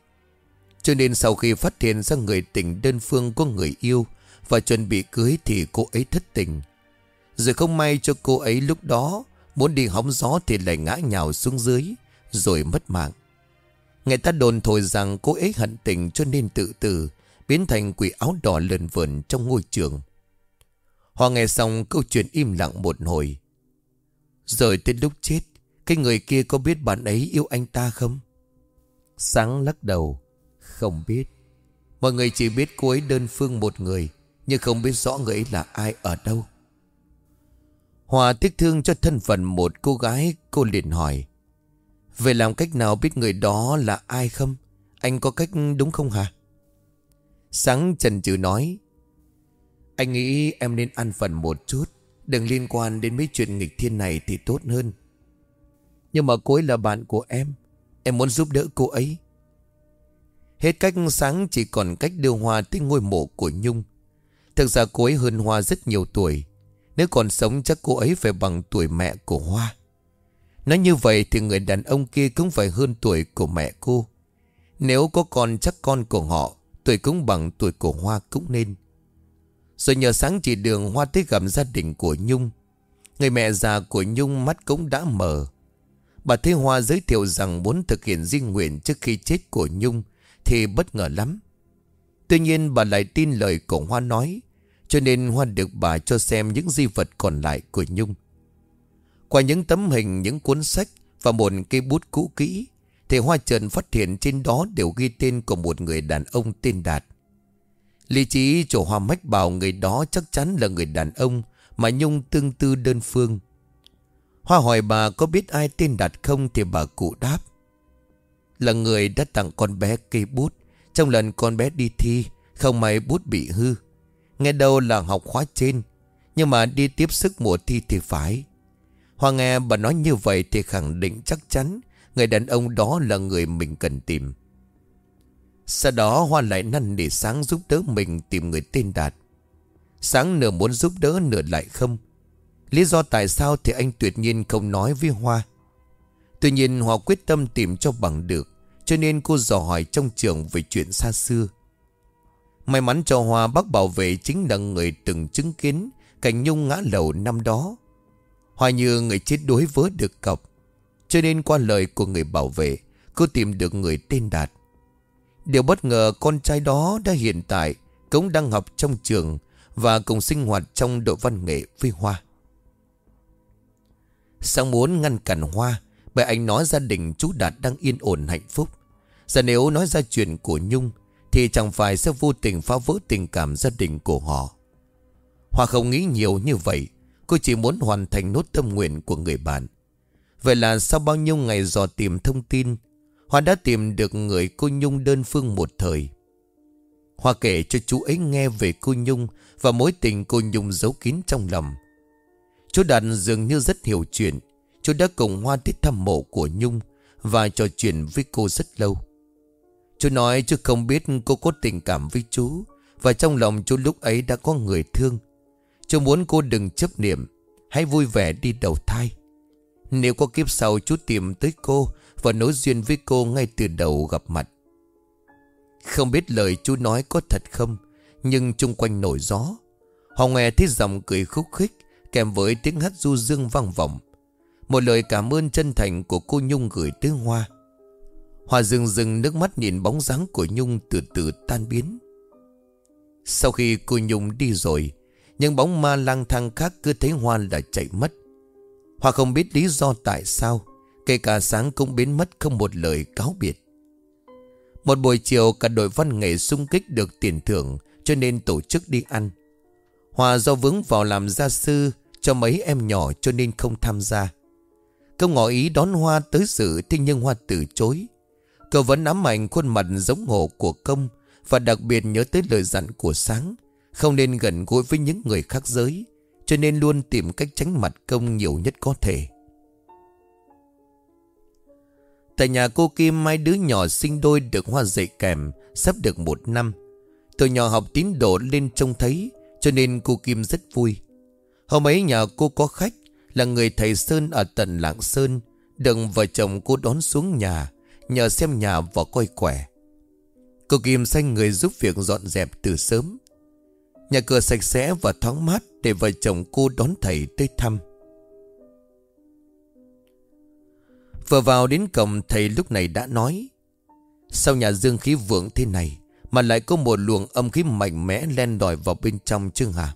Cho nên sau khi phát hiện ra người tình đơn phương có người yêu Và chuẩn bị cưới thì cô ấy thất tình. Rồi không may cho cô ấy lúc đó Muốn đi hóng gió thì lại ngã nhào xuống dưới, Rồi mất mạng. Người ta đồn thổi rằng cô ấy hận tình cho nên tự tử, Biến thành quỷ áo đỏ lờn vườn trong ngôi trường. Họ nghe xong câu chuyện im lặng một hồi. Rồi tới lúc chết, Cái người kia có biết bạn ấy yêu anh ta không? Sáng lắc đầu, Không biết. Mọi người chỉ biết cô ấy đơn phương một người, Nhưng không biết rõ người ấy là ai ở đâu. Hòa tiếc thương cho thân phận một cô gái, Cô liền hỏi Vậy làm cách nào biết người đó là ai không? Anh có cách đúng không hả? Sáng trần trừ nói, Anh nghĩ em nên ăn phần một chút, Đừng liên quan đến mấy chuyện nghịch thiên này thì tốt hơn. Nhưng mà cô ấy là bạn của em Em muốn giúp đỡ cô ấy. Hết cách, sáng chỉ còn cách đưa Hoa tới ngôi mộ của Nhung. Thực ra cô ấy hơn Hoa rất nhiều tuổi, Nếu còn sống chắc cô ấy phải bằng tuổi mẹ của Hoa. Nói như vậy thì người đàn ông kia cũng phải hơn tuổi của mẹ cô. Nếu có con chắc con của họ, tuổi cũng bằng tuổi của Hoa cũng nên. Rồi nhờ sáng chỉ đường Hoa tới gặp gia đình của Nhung. Người mẹ già của Nhung mắt cũng đã mở. Bà Thế Hoa giới thiệu rằng muốn thực hiện di nguyện trước khi chết của Nhung thì bất ngờ lắm. Tuy nhiên bà lại tin lời của Hoa nói, cho nên Hoa được bà cho xem những di vật còn lại của Nhung. Qua những tấm hình, những cuốn sách và một cây bút cũ kỹ, thì Hoa Trần phát hiện trên đó đều ghi tên của một người đàn ông tên Đạt. Lý trí chỗ Hoa Mách bảo người đó chắc chắn là người đàn ông mà Nhung tương tư đơn phương. Hoa hỏi bà có biết ai tên Đạt không thì bà cụ đáp. Là người đã tặng con bé cây bút trong lần con bé đi thi không may bút bị hư. Nghe đâu là học khóa trên nhưng mà đi tiếp sức mùa thi thì phải. Hoa nghe bà nói như vậy thì khẳng định chắc chắn Người đàn ông đó là người mình cần tìm. Sau đó Hoa lại năn để Sáng giúp đỡ mình tìm người tên Đạt. Sáng nửa muốn giúp đỡ nửa lại không. Lý do tại sao thì anh tuyệt nhiên không nói với Hoa. Tuy nhiên Hoa quyết tâm tìm cho bằng được, Cho nên cô dò hỏi trong trường về chuyện xa xưa. May mắn cho Hoa bác bảo vệ chính là người từng chứng kiến Cảnh Nhung ngã lầu năm đó. Hoa như người chết đuối vớ được cọc. Cho nên qua lời của người bảo vệ, Cô tìm được người tên Đạt. Điều bất ngờ, con trai đó đã hiện tại, Cũng đang học trong trường Và cùng sinh hoạt trong đội văn nghệ với Hoa. Sang muốn ngăn cản Hoa Bởi anh nói gia đình chú Đạt đang yên ổn hạnh phúc. Giờ nếu nói ra chuyện của Nhung, Thì chẳng phải sẽ vô tình phá vỡ tình cảm gia đình của họ. Hoa không nghĩ nhiều như vậy Cô chỉ muốn hoàn thành nốt tâm nguyện của người bạn. Vậy là sau bao nhiêu ngày dò tìm thông tin, Hoa đã tìm được người cô Nhung đơn phương một thời. Hoa kể cho chú ấy nghe về cô Nhung Và mối tình cô Nhung giấu kín trong lòng. Chú Đạt dường như rất hiểu chuyện. Chú đã cùng Hoa thích thăm mộ của Nhung Và trò chuyện với cô rất lâu. Chú nói chú không biết cô có tình cảm với chú Và trong lòng chú lúc ấy đã có người thương. Chú muốn cô đừng chấp niệm, Hãy vui vẻ đi đầu thai. Nếu có kiếp sau, chú tìm tới cô Và nối duyên với cô ngay từ đầu gặp mặt. Không biết lời chú nói có thật không, Nhưng chung quanh nổi gió. Họ nghe thấy giọng cười khúc khích, Kèm với tiếng hát du dương vang vọng. Một lời cảm ơn chân thành của cô Nhung gửi tới Hoa. Hoa rừng rừng nước mắt nhìn bóng dáng của Nhung từ từ tan biến. Sau khi cô Nhung đi rồi nhưng bóng ma lang thang khác cứ thấy Hoa là chạy mất Hoa không biết lý do tại sao, Kể cả sáng cũng biến mất không một lời cáo biệt Một buổi chiều, cả đội văn nghệ xung kích được tiền thưởng, Cho nên tổ chức đi ăn Hòa do vướng vào làm gia sư, cho mấy em nhỏ cho nên không tham gia. Công ngỏ ý đón Hoa tới dự, thế nhưng Hoa từ chối. Cậu vẫn ám ảnh khuôn mặt giống hồ của công, và đặc biệt nhớ tới lời dặn của sáng. Không nên gần gũi với những người khác giới cho nên luôn tìm cách tránh mặt công nhiều nhất có thể. Tại nhà cô Kim mai đứa nhỏ sinh đôi được Hoa dạy kèm sắp được một năm. Từ nhỏ học tín đồ lên trông thấy cho nên cô Kim rất vui. Hôm ấy nhà cô có khách là người thầy Sơn ở tận Lạng Sơn. Đừng vợ chồng cô đón xuống nhà, nhờ xem nhà và coi khỏe. Cô Kim xanh người giúp việc dọn dẹp từ sớm. Nhà cửa sạch sẽ và thoáng mát để vợ chồng cô đón thầy tới thăm. Vừa vào đến cổng, thầy lúc này đã nói, Sao nhà dương khí vượng thế này Mà lại có một luồng âm khí mạnh mẽ len đòi vào bên trong chứ hả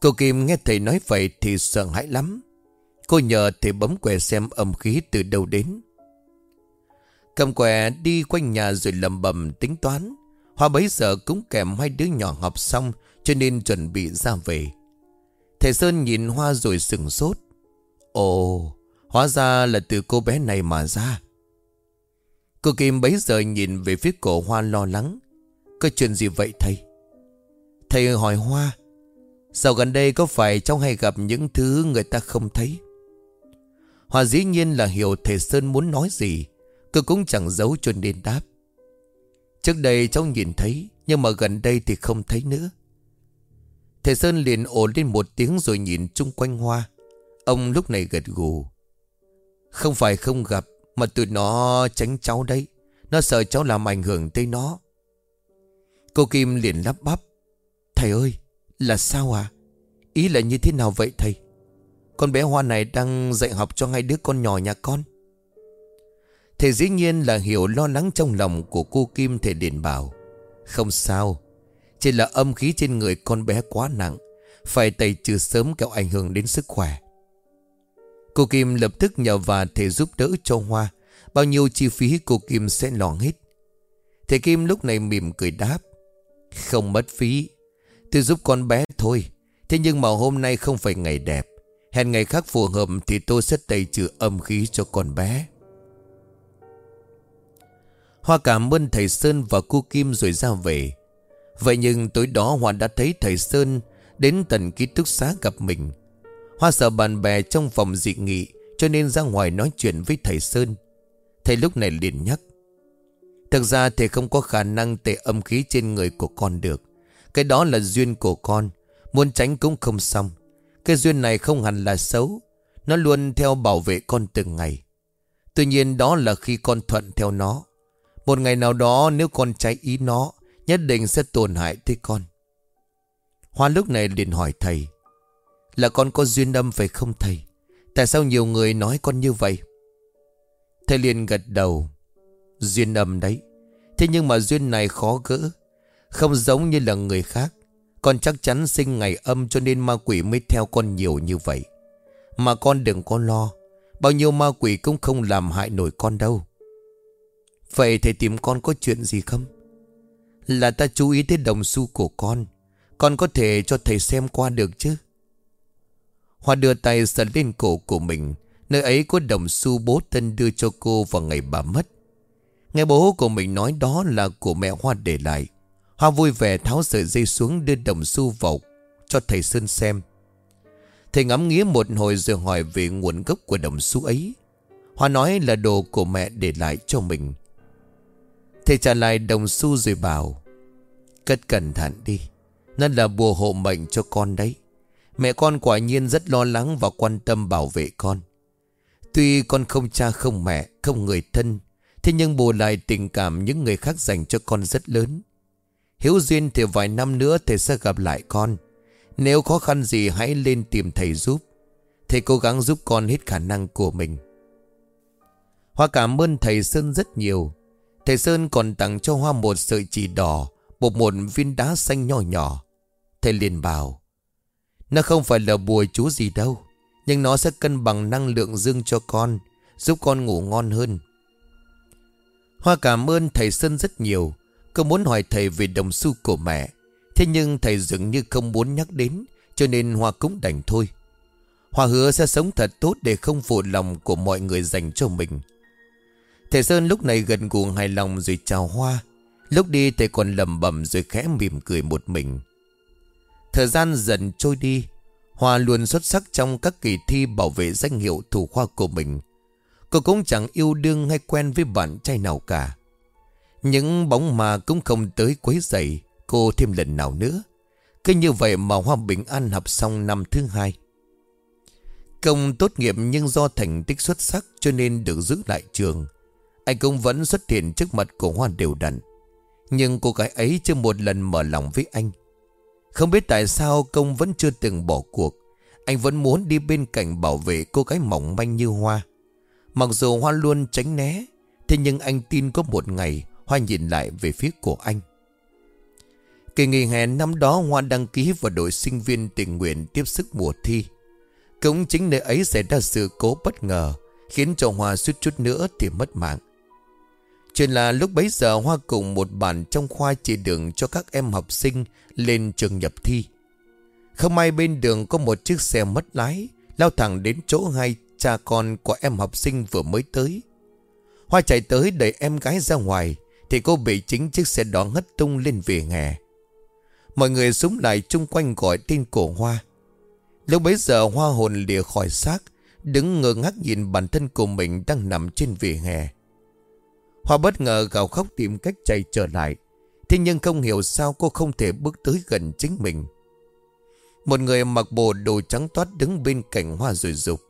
Cô Kim nghe thầy nói vậy thì sợ hãi lắm. Cô nhờ thầy bấm quẻ xem âm khí từ đâu đến. Cầm quẻ đi quanh nhà rồi lầm bầm tính toán. Hoa bấy giờ cũng kèm hai đứa nhỏ học xong cho nên chuẩn bị ra về. Thầy Sơn nhìn Hoa rồi sừng sốt. Ồ, hóa ra là từ cô bé này mà ra. Cô Kim bấy giờ nhìn về phía cổ Hoa lo lắng. Có chuyện gì vậy thầy? Thầy hỏi Hoa Sao gần đây có phải cháu hay gặp những thứ người ta không thấy hoa dĩ nhiên là hiểu thầy Sơn muốn nói gì Cô cũng chẳng giấu cho nên đáp Trước đây cháu nhìn thấy, Nhưng mà gần đây thì không thấy nữa Thầy Sơn liền ổn lên một tiếng rồi nhìn chung quanh hoa Ông lúc này gật gù Không phải không gặp, Mà tụi nó tránh cháu đấy Nó sợ cháu làm ảnh hưởng tới nó Cô Kim liền lắp bắp Thầy ơi, là sao à? Ý là như thế nào vậy thầy? Con bé Hoa này đang dạy học cho hai đứa con nhỏ nhà con. Thầy dĩ nhiên là hiểu lo lắng trong lòng của cô Kim thầy điện bảo. Không sao. Chỉ là âm khí trên người con bé quá nặng. Phải tẩy trừ sớm kéo ảnh hưởng đến sức khỏe. Cô Kim lập tức nhờ và thầy giúp đỡ cho Hoa. Bao nhiêu chi phí cô Kim sẽ lo hết. Thầy Kim lúc này mỉm cười đáp. Không mất phí. Tôi giúp con bé thôi, Thế nhưng mà hôm nay không phải ngày đẹp, Hẹn ngày khác phù hợp Thì tôi sẽ tẩy trừ âm khí cho con bé Hoa cảm ơn thầy Sơn và cô Kim rồi ra về. Vậy nhưng tối đó Hoa đã thấy thầy Sơn Đến tận ký túc xá gặp mình. Hoa sợ bạn bè trong phòng dị nghị Cho nên ra ngoài nói chuyện với thầy Sơn. Thầy lúc này liền nhắc, Thực ra thầy không có khả năng tệ âm khí trên người của con được. Cái đó là duyên của con, Muốn tránh cũng không xong. Cái duyên này không hẳn là xấu, Nó luôn theo bảo vệ con từng ngày. Tuy nhiên đó là khi con thuận theo nó. Một ngày nào đó nếu con trái ý nó, Nhất định sẽ tổn hại tới con. Hoa lúc này liền hỏi thầy, Là con có duyên âm phải không thầy? Tại sao nhiều người nói con như vậy? Thầy liền gật đầu, Duyên âm đấy. Thế nhưng mà duyên này khó gỡ, không giống như là người khác. Con chắc chắn sinh ngày âm cho nên ma quỷ mới theo con nhiều như vậy. Mà con đừng có lo, Bao nhiêu ma quỷ cũng không làm hại nổi con đâu. Vậy thầy tìm con có chuyện gì không? Là ta chú ý tới đồng xu của con Con có thể cho thầy xem qua được chứ? Hoa đưa tay sờ lên cổ của mình, Nơi ấy có đồng xu bố thân đưa cho cô vào ngày bà mất. Nghe bố của mình nói đó là của mẹ Hoa để lại. Hoa vui vẻ tháo sợi dây xuống đưa đồng xu vào cho thầy Sơn xem. Thầy ngắm nghía một hồi rồi hỏi về nguồn gốc của đồng xu ấy. Hoa nói là đồ của mẹ để lại cho mình. Thầy trả lại đồng xu rồi bảo, Cất cẩn thận đi, Nó là bùa hộ mệnh cho con đấy. Mẹ con quả nhiên rất lo lắng và quan tâm bảo vệ con. Tuy con không cha, không mẹ, Không người thân, Thế nhưng bù lại tình cảm những người khác dành cho con rất lớn. Hiếu duyên thì vài năm nữa thầy sẽ gặp lại con. Nếu khó khăn gì hãy lên tìm thầy giúp. Thầy cố gắng giúp con hết khả năng của mình. Hoa cảm ơn thầy Sơn rất nhiều. Thầy Sơn còn tặng cho Hoa một sợi chỉ đỏ Một một viên đá xanh nhỏ nhỏ. Thầy liền bảo, Nó không phải là bùa chú gì đâu, Nhưng nó sẽ cân bằng năng lượng dương cho con, Giúp con ngủ ngon hơn. Hoa cảm ơn thầy Sơn rất nhiều. Cô muốn hỏi thầy về đồng xu của mẹ. Thế nhưng thầy dường như không muốn nhắc đến, Cho nên Hoa cũng đành thôi. Hoa hứa sẽ sống thật tốt Để không phụ lòng của mọi người dành cho mình. Thầy Sơn lúc này gần gù hài lòng rồi chào Hoa. Lúc đi, thầy còn lầm bầm rồi khẽ mỉm cười một mình. Thời gian dần trôi đi, Hoa luôn xuất sắc trong các kỳ thi bảo vệ danh hiệu thủ khoa của mình. Cô cũng chẳng yêu đương hay quen với bạn trai nào cả. Những bóng mà cũng không tới quấy rầy cô thêm lần nào nữa. Cứ như vậy mà Hoa Bình An học xong năm thứ hai. Công tốt nghiệp nhưng do thành tích xuất sắc cho nên được giữ lại trường. Anh cũng vẫn xuất hiện trước mặt của Hoa đều đặn Nhưng cô gái ấy chưa một lần mở lòng với anh. Không biết tại sao công vẫn chưa từng bỏ cuộc. Anh vẫn muốn đi bên cạnh bảo vệ cô gái mỏng manh như Hoa. Mặc dù Hoa luôn tránh né, Thế nhưng anh tin có một ngày Hoa nhìn lại về phía của anh. Kỳ nghỉ hè năm đó, Hoa đăng ký vào đội sinh viên tình nguyện tiếp sức mùa thi. Cũng chính nơi ấy xảy ra sự cố bất ngờ, Khiến cho Hoa suýt chút nữa thì mất mạng. Chuyện là lúc bấy giờ Hoa cùng một bạn trong khoa chỉ đường cho các em học sinh lên trường nhập thi Không may bên đường có một chiếc xe mất lái, Lao thẳng đến chỗ hai cha con của em học sinh vừa mới tới. Hoa chạy tới đẩy em gái ra ngoài, thì cô bị chính chiếc xe đó ngất tung lên vỉa hè. Mọi người súng lại chung quanh gọi tên cổ Hoa. Lúc bấy giờ Hoa hồn lìa khỏi xác, đứng ngơ ngác nhìn bản thân của mình đang nằm trên vỉa hè. Hoa bất ngờ gào khóc tìm cách chạy trở lại. Thế nhưng không hiểu sao cô không thể bước tới gần chính mình. Một người mặc bộ đồ trắng toát đứng bên cạnh Hoa rồi rục.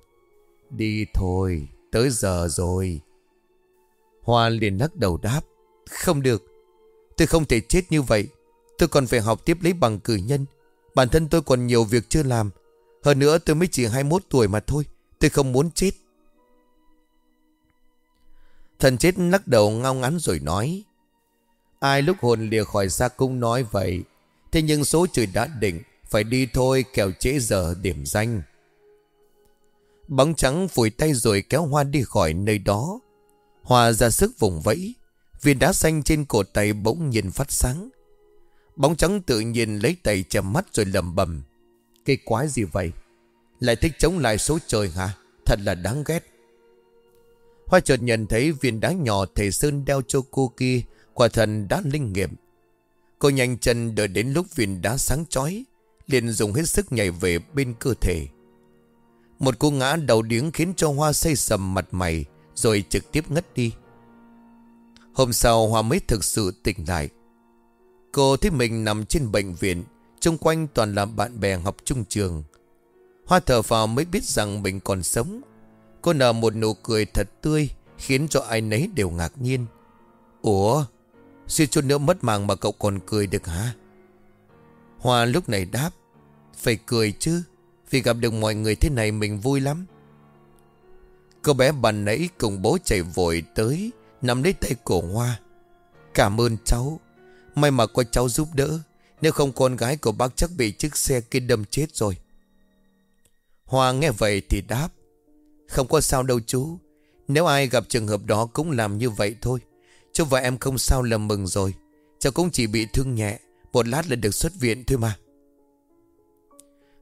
Đi thôi, tới giờ rồi. Hoa liền lắc đầu đáp. Không được, tôi không thể chết như vậy. Tôi còn phải học tiếp lấy bằng cử nhân. Bản thân tôi còn nhiều việc chưa làm. Hơn nữa tôi mới chỉ 21 tuổi mà thôi. Tôi không muốn chết. Thần chết lắc đầu ngao ngắn rồi nói. Ai lúc hồn lìa khỏi xa cung nói vậy. Thế nhưng số trời đã định. Phải đi thôi, kẻo trễ giờ điểm danh. Bóng trắng phủi tay rồi kéo Hoa đi khỏi nơi đó. Hoa ra sức vùng vẫy. Viên đá xanh trên cổ tay bỗng nhìn phát sáng. Bóng trắng tự nhiên lấy tay chầm mắt rồi lầm bầm. Cái quái gì vậy? Lại thích chống lại số trời hả? Thật là đáng ghét. Hoa chợt nhận thấy viên đá nhỏ thầy Sơn đeo cho cô kia, quả thần đã linh nghiệm. Cô nhanh chân đợi đến lúc viên đá sáng chói, liền dùng hết sức nhảy về bên cơ thể. Một cú ngã đầu điếng khiến cho Hoa say sầm mặt mày, Rồi trực tiếp ngất đi Hôm sau Hoa mới thực sự tỉnh lại Cô thấy mình nằm trên bệnh viện, xung quanh toàn là bạn bè học chung trường Hoa thở vào mới biết rằng mình còn sống Cô nở một nụ cười thật tươi, Khiến cho ai nấy đều ngạc nhiên. Ủa, Suy chút nữa mất mạng mà cậu còn cười được hả? Hoa lúc này đáp, Phải cười chứ, vì gặp được mọi người thế này mình vui lắm. Cô bé bàn nãy cùng bố chạy vội tới Nằm lấy tay cổ Hoa. Cảm ơn cháu, May mà có cháu giúp đỡ, Nếu không con gái của bác chắc bị chiếc xe kia đâm chết rồi. Hoa nghe vậy thì đáp không có sao đâu chú. Nếu ai gặp trường hợp đó cũng làm như vậy thôi. Chú và em không sao là mừng rồi. Cháu cũng chỉ bị thương nhẹ. Một lát là được xuất viện thôi mà.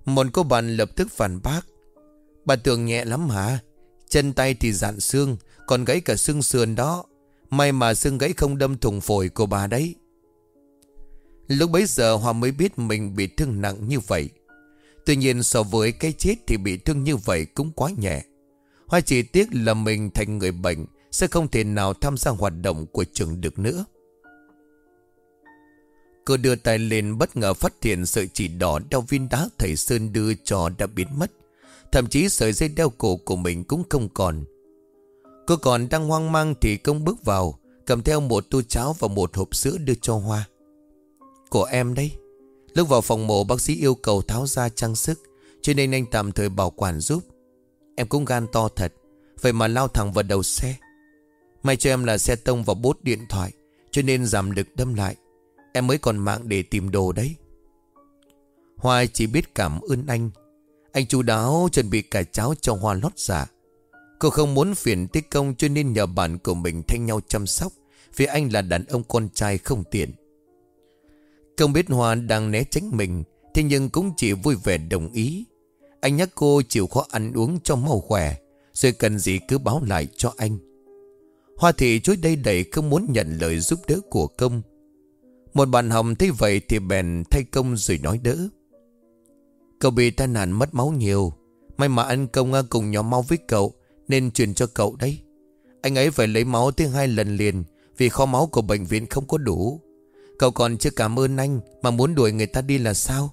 Một cô bạn lập tức phản bác. Bà tưởng nhẹ lắm hả? Chân tay thì dạn xương, Còn gãy cả xương sườn đó. May mà xương gãy không đâm thủng phổi của bà đấy. Lúc bấy giờ Hoa mới biết mình bị thương nặng như vậy. Tuy nhiên so với cái chết thì bị thương như vậy cũng quá nhẹ. Hoa chỉ tiếc là mình thành người bệnh, Sẽ không thể nào tham gia hoạt động của trường được nữa. Cô đưa tay lên bất ngờ phát hiện sợi chỉ đỏ đeo viên đá thầy Sơn đưa cho đã biến mất. Thậm chí sợi dây đeo cổ của mình cũng không còn. Cô còn đang hoang mang thì công bước vào, Cầm theo một tô cháo và một hộp sữa đưa cho Hoa. Của em đấy Lúc vào phòng mổ, bác sĩ yêu cầu tháo ra trang sức, Cho nên anh tạm thời bảo quản giúp. Em cũng gan to thật. Vậy mà lao thẳng vào đầu xe. May cho em là xe tông vào bốt điện thoại, Cho nên giảm lực đâm lại. Em mới còn mạng để tìm đồ đấy. Hoài chỉ biết cảm ơn anh. Anh chú đáo chuẩn bị cả cháo cho Hoa lót giả Cô không muốn phiền tích công cho nên nhờ bạn của mình thanh nhau chăm sóc, Vì anh là đàn ông con trai không tiện. Không biết Hoa đang né tránh mình, Thế nhưng cũng chỉ vui vẻ đồng ý. Anh nhắc cô chịu khó ăn uống cho mau khỏe, Rồi cần gì cứ báo lại cho anh. Hoa thị chối đây đầy không muốn nhận lời giúp đỡ của công. Một bạn hồng thấy vậy thì bèn thay công rồi nói đỡ. Cậu bị tai nạn mất máu nhiều, May mà anh công cùng nhóm máu với cậu nên truyền cho cậu đấy. Anh ấy phải lấy máu tới hai lần liền Vì kho máu của bệnh viện không có đủ. Cậu còn chưa cảm ơn anh Mà muốn đuổi người ta đi là sao?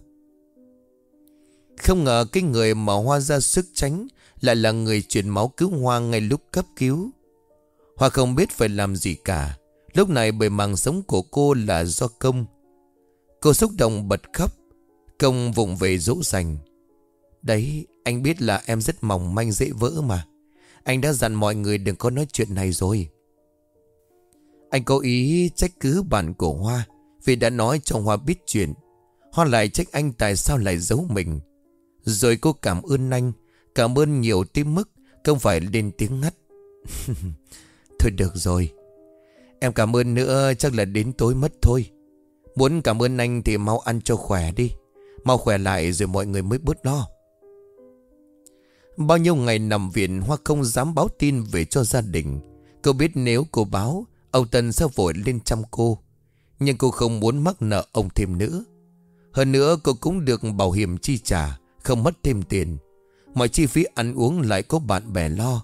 Không ngờ cái người mà Hoa ra sức tránh Lại là người truyền máu cứu Hoa ngay lúc cấp cứu. Hoa không biết phải làm gì cả. Lúc này bởi màng sống của cô là do công. Cô xúc động bật khóc. Công vụng về dỗ dành. Đấy, anh biết là em rất mỏng manh dễ vỡ mà. Anh đã dặn mọi người đừng có nói chuyện này rồi. Anh có ý trách cứ bạn của Hoa Vì đã nói cho Hoa biết chuyện. Hoa lại trách anh tại sao lại giấu mình. Rồi cô cảm ơn anh, Cảm ơn nhiều tới mức Không phải lên tiếng ngắt. (laughs) Thôi được rồi. Em cảm ơn nữa, chắc là đến tối mất thôi. Muốn cảm ơn anh thì mau ăn cho khỏe đi. Mau khỏe lại rồi mọi người mới bớt lo. Bao nhiêu ngày nằm viện Hoa không dám báo tin về cho gia đình. Cô biết nếu cô báo Ông Tân sẽ vội lên chăm cô. Nhưng cô không muốn mắc nợ ông thêm nữa. Hơn nữa, cô cũng được bảo hiểm chi trả. Không mất thêm tiền. Mọi chi phí ăn uống lại có bạn bè lo.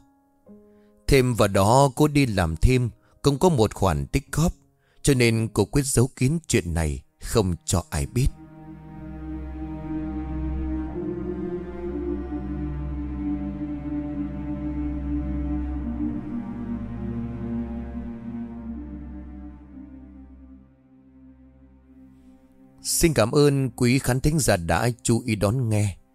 Thêm vào đó, cô đi làm thêm, Cũng có một khoản tích góp. Cho nên cô quyết giấu kín chuyện này, Không cho ai biết. Xin cảm ơn quý khán thính giả đã chú ý đón nghe.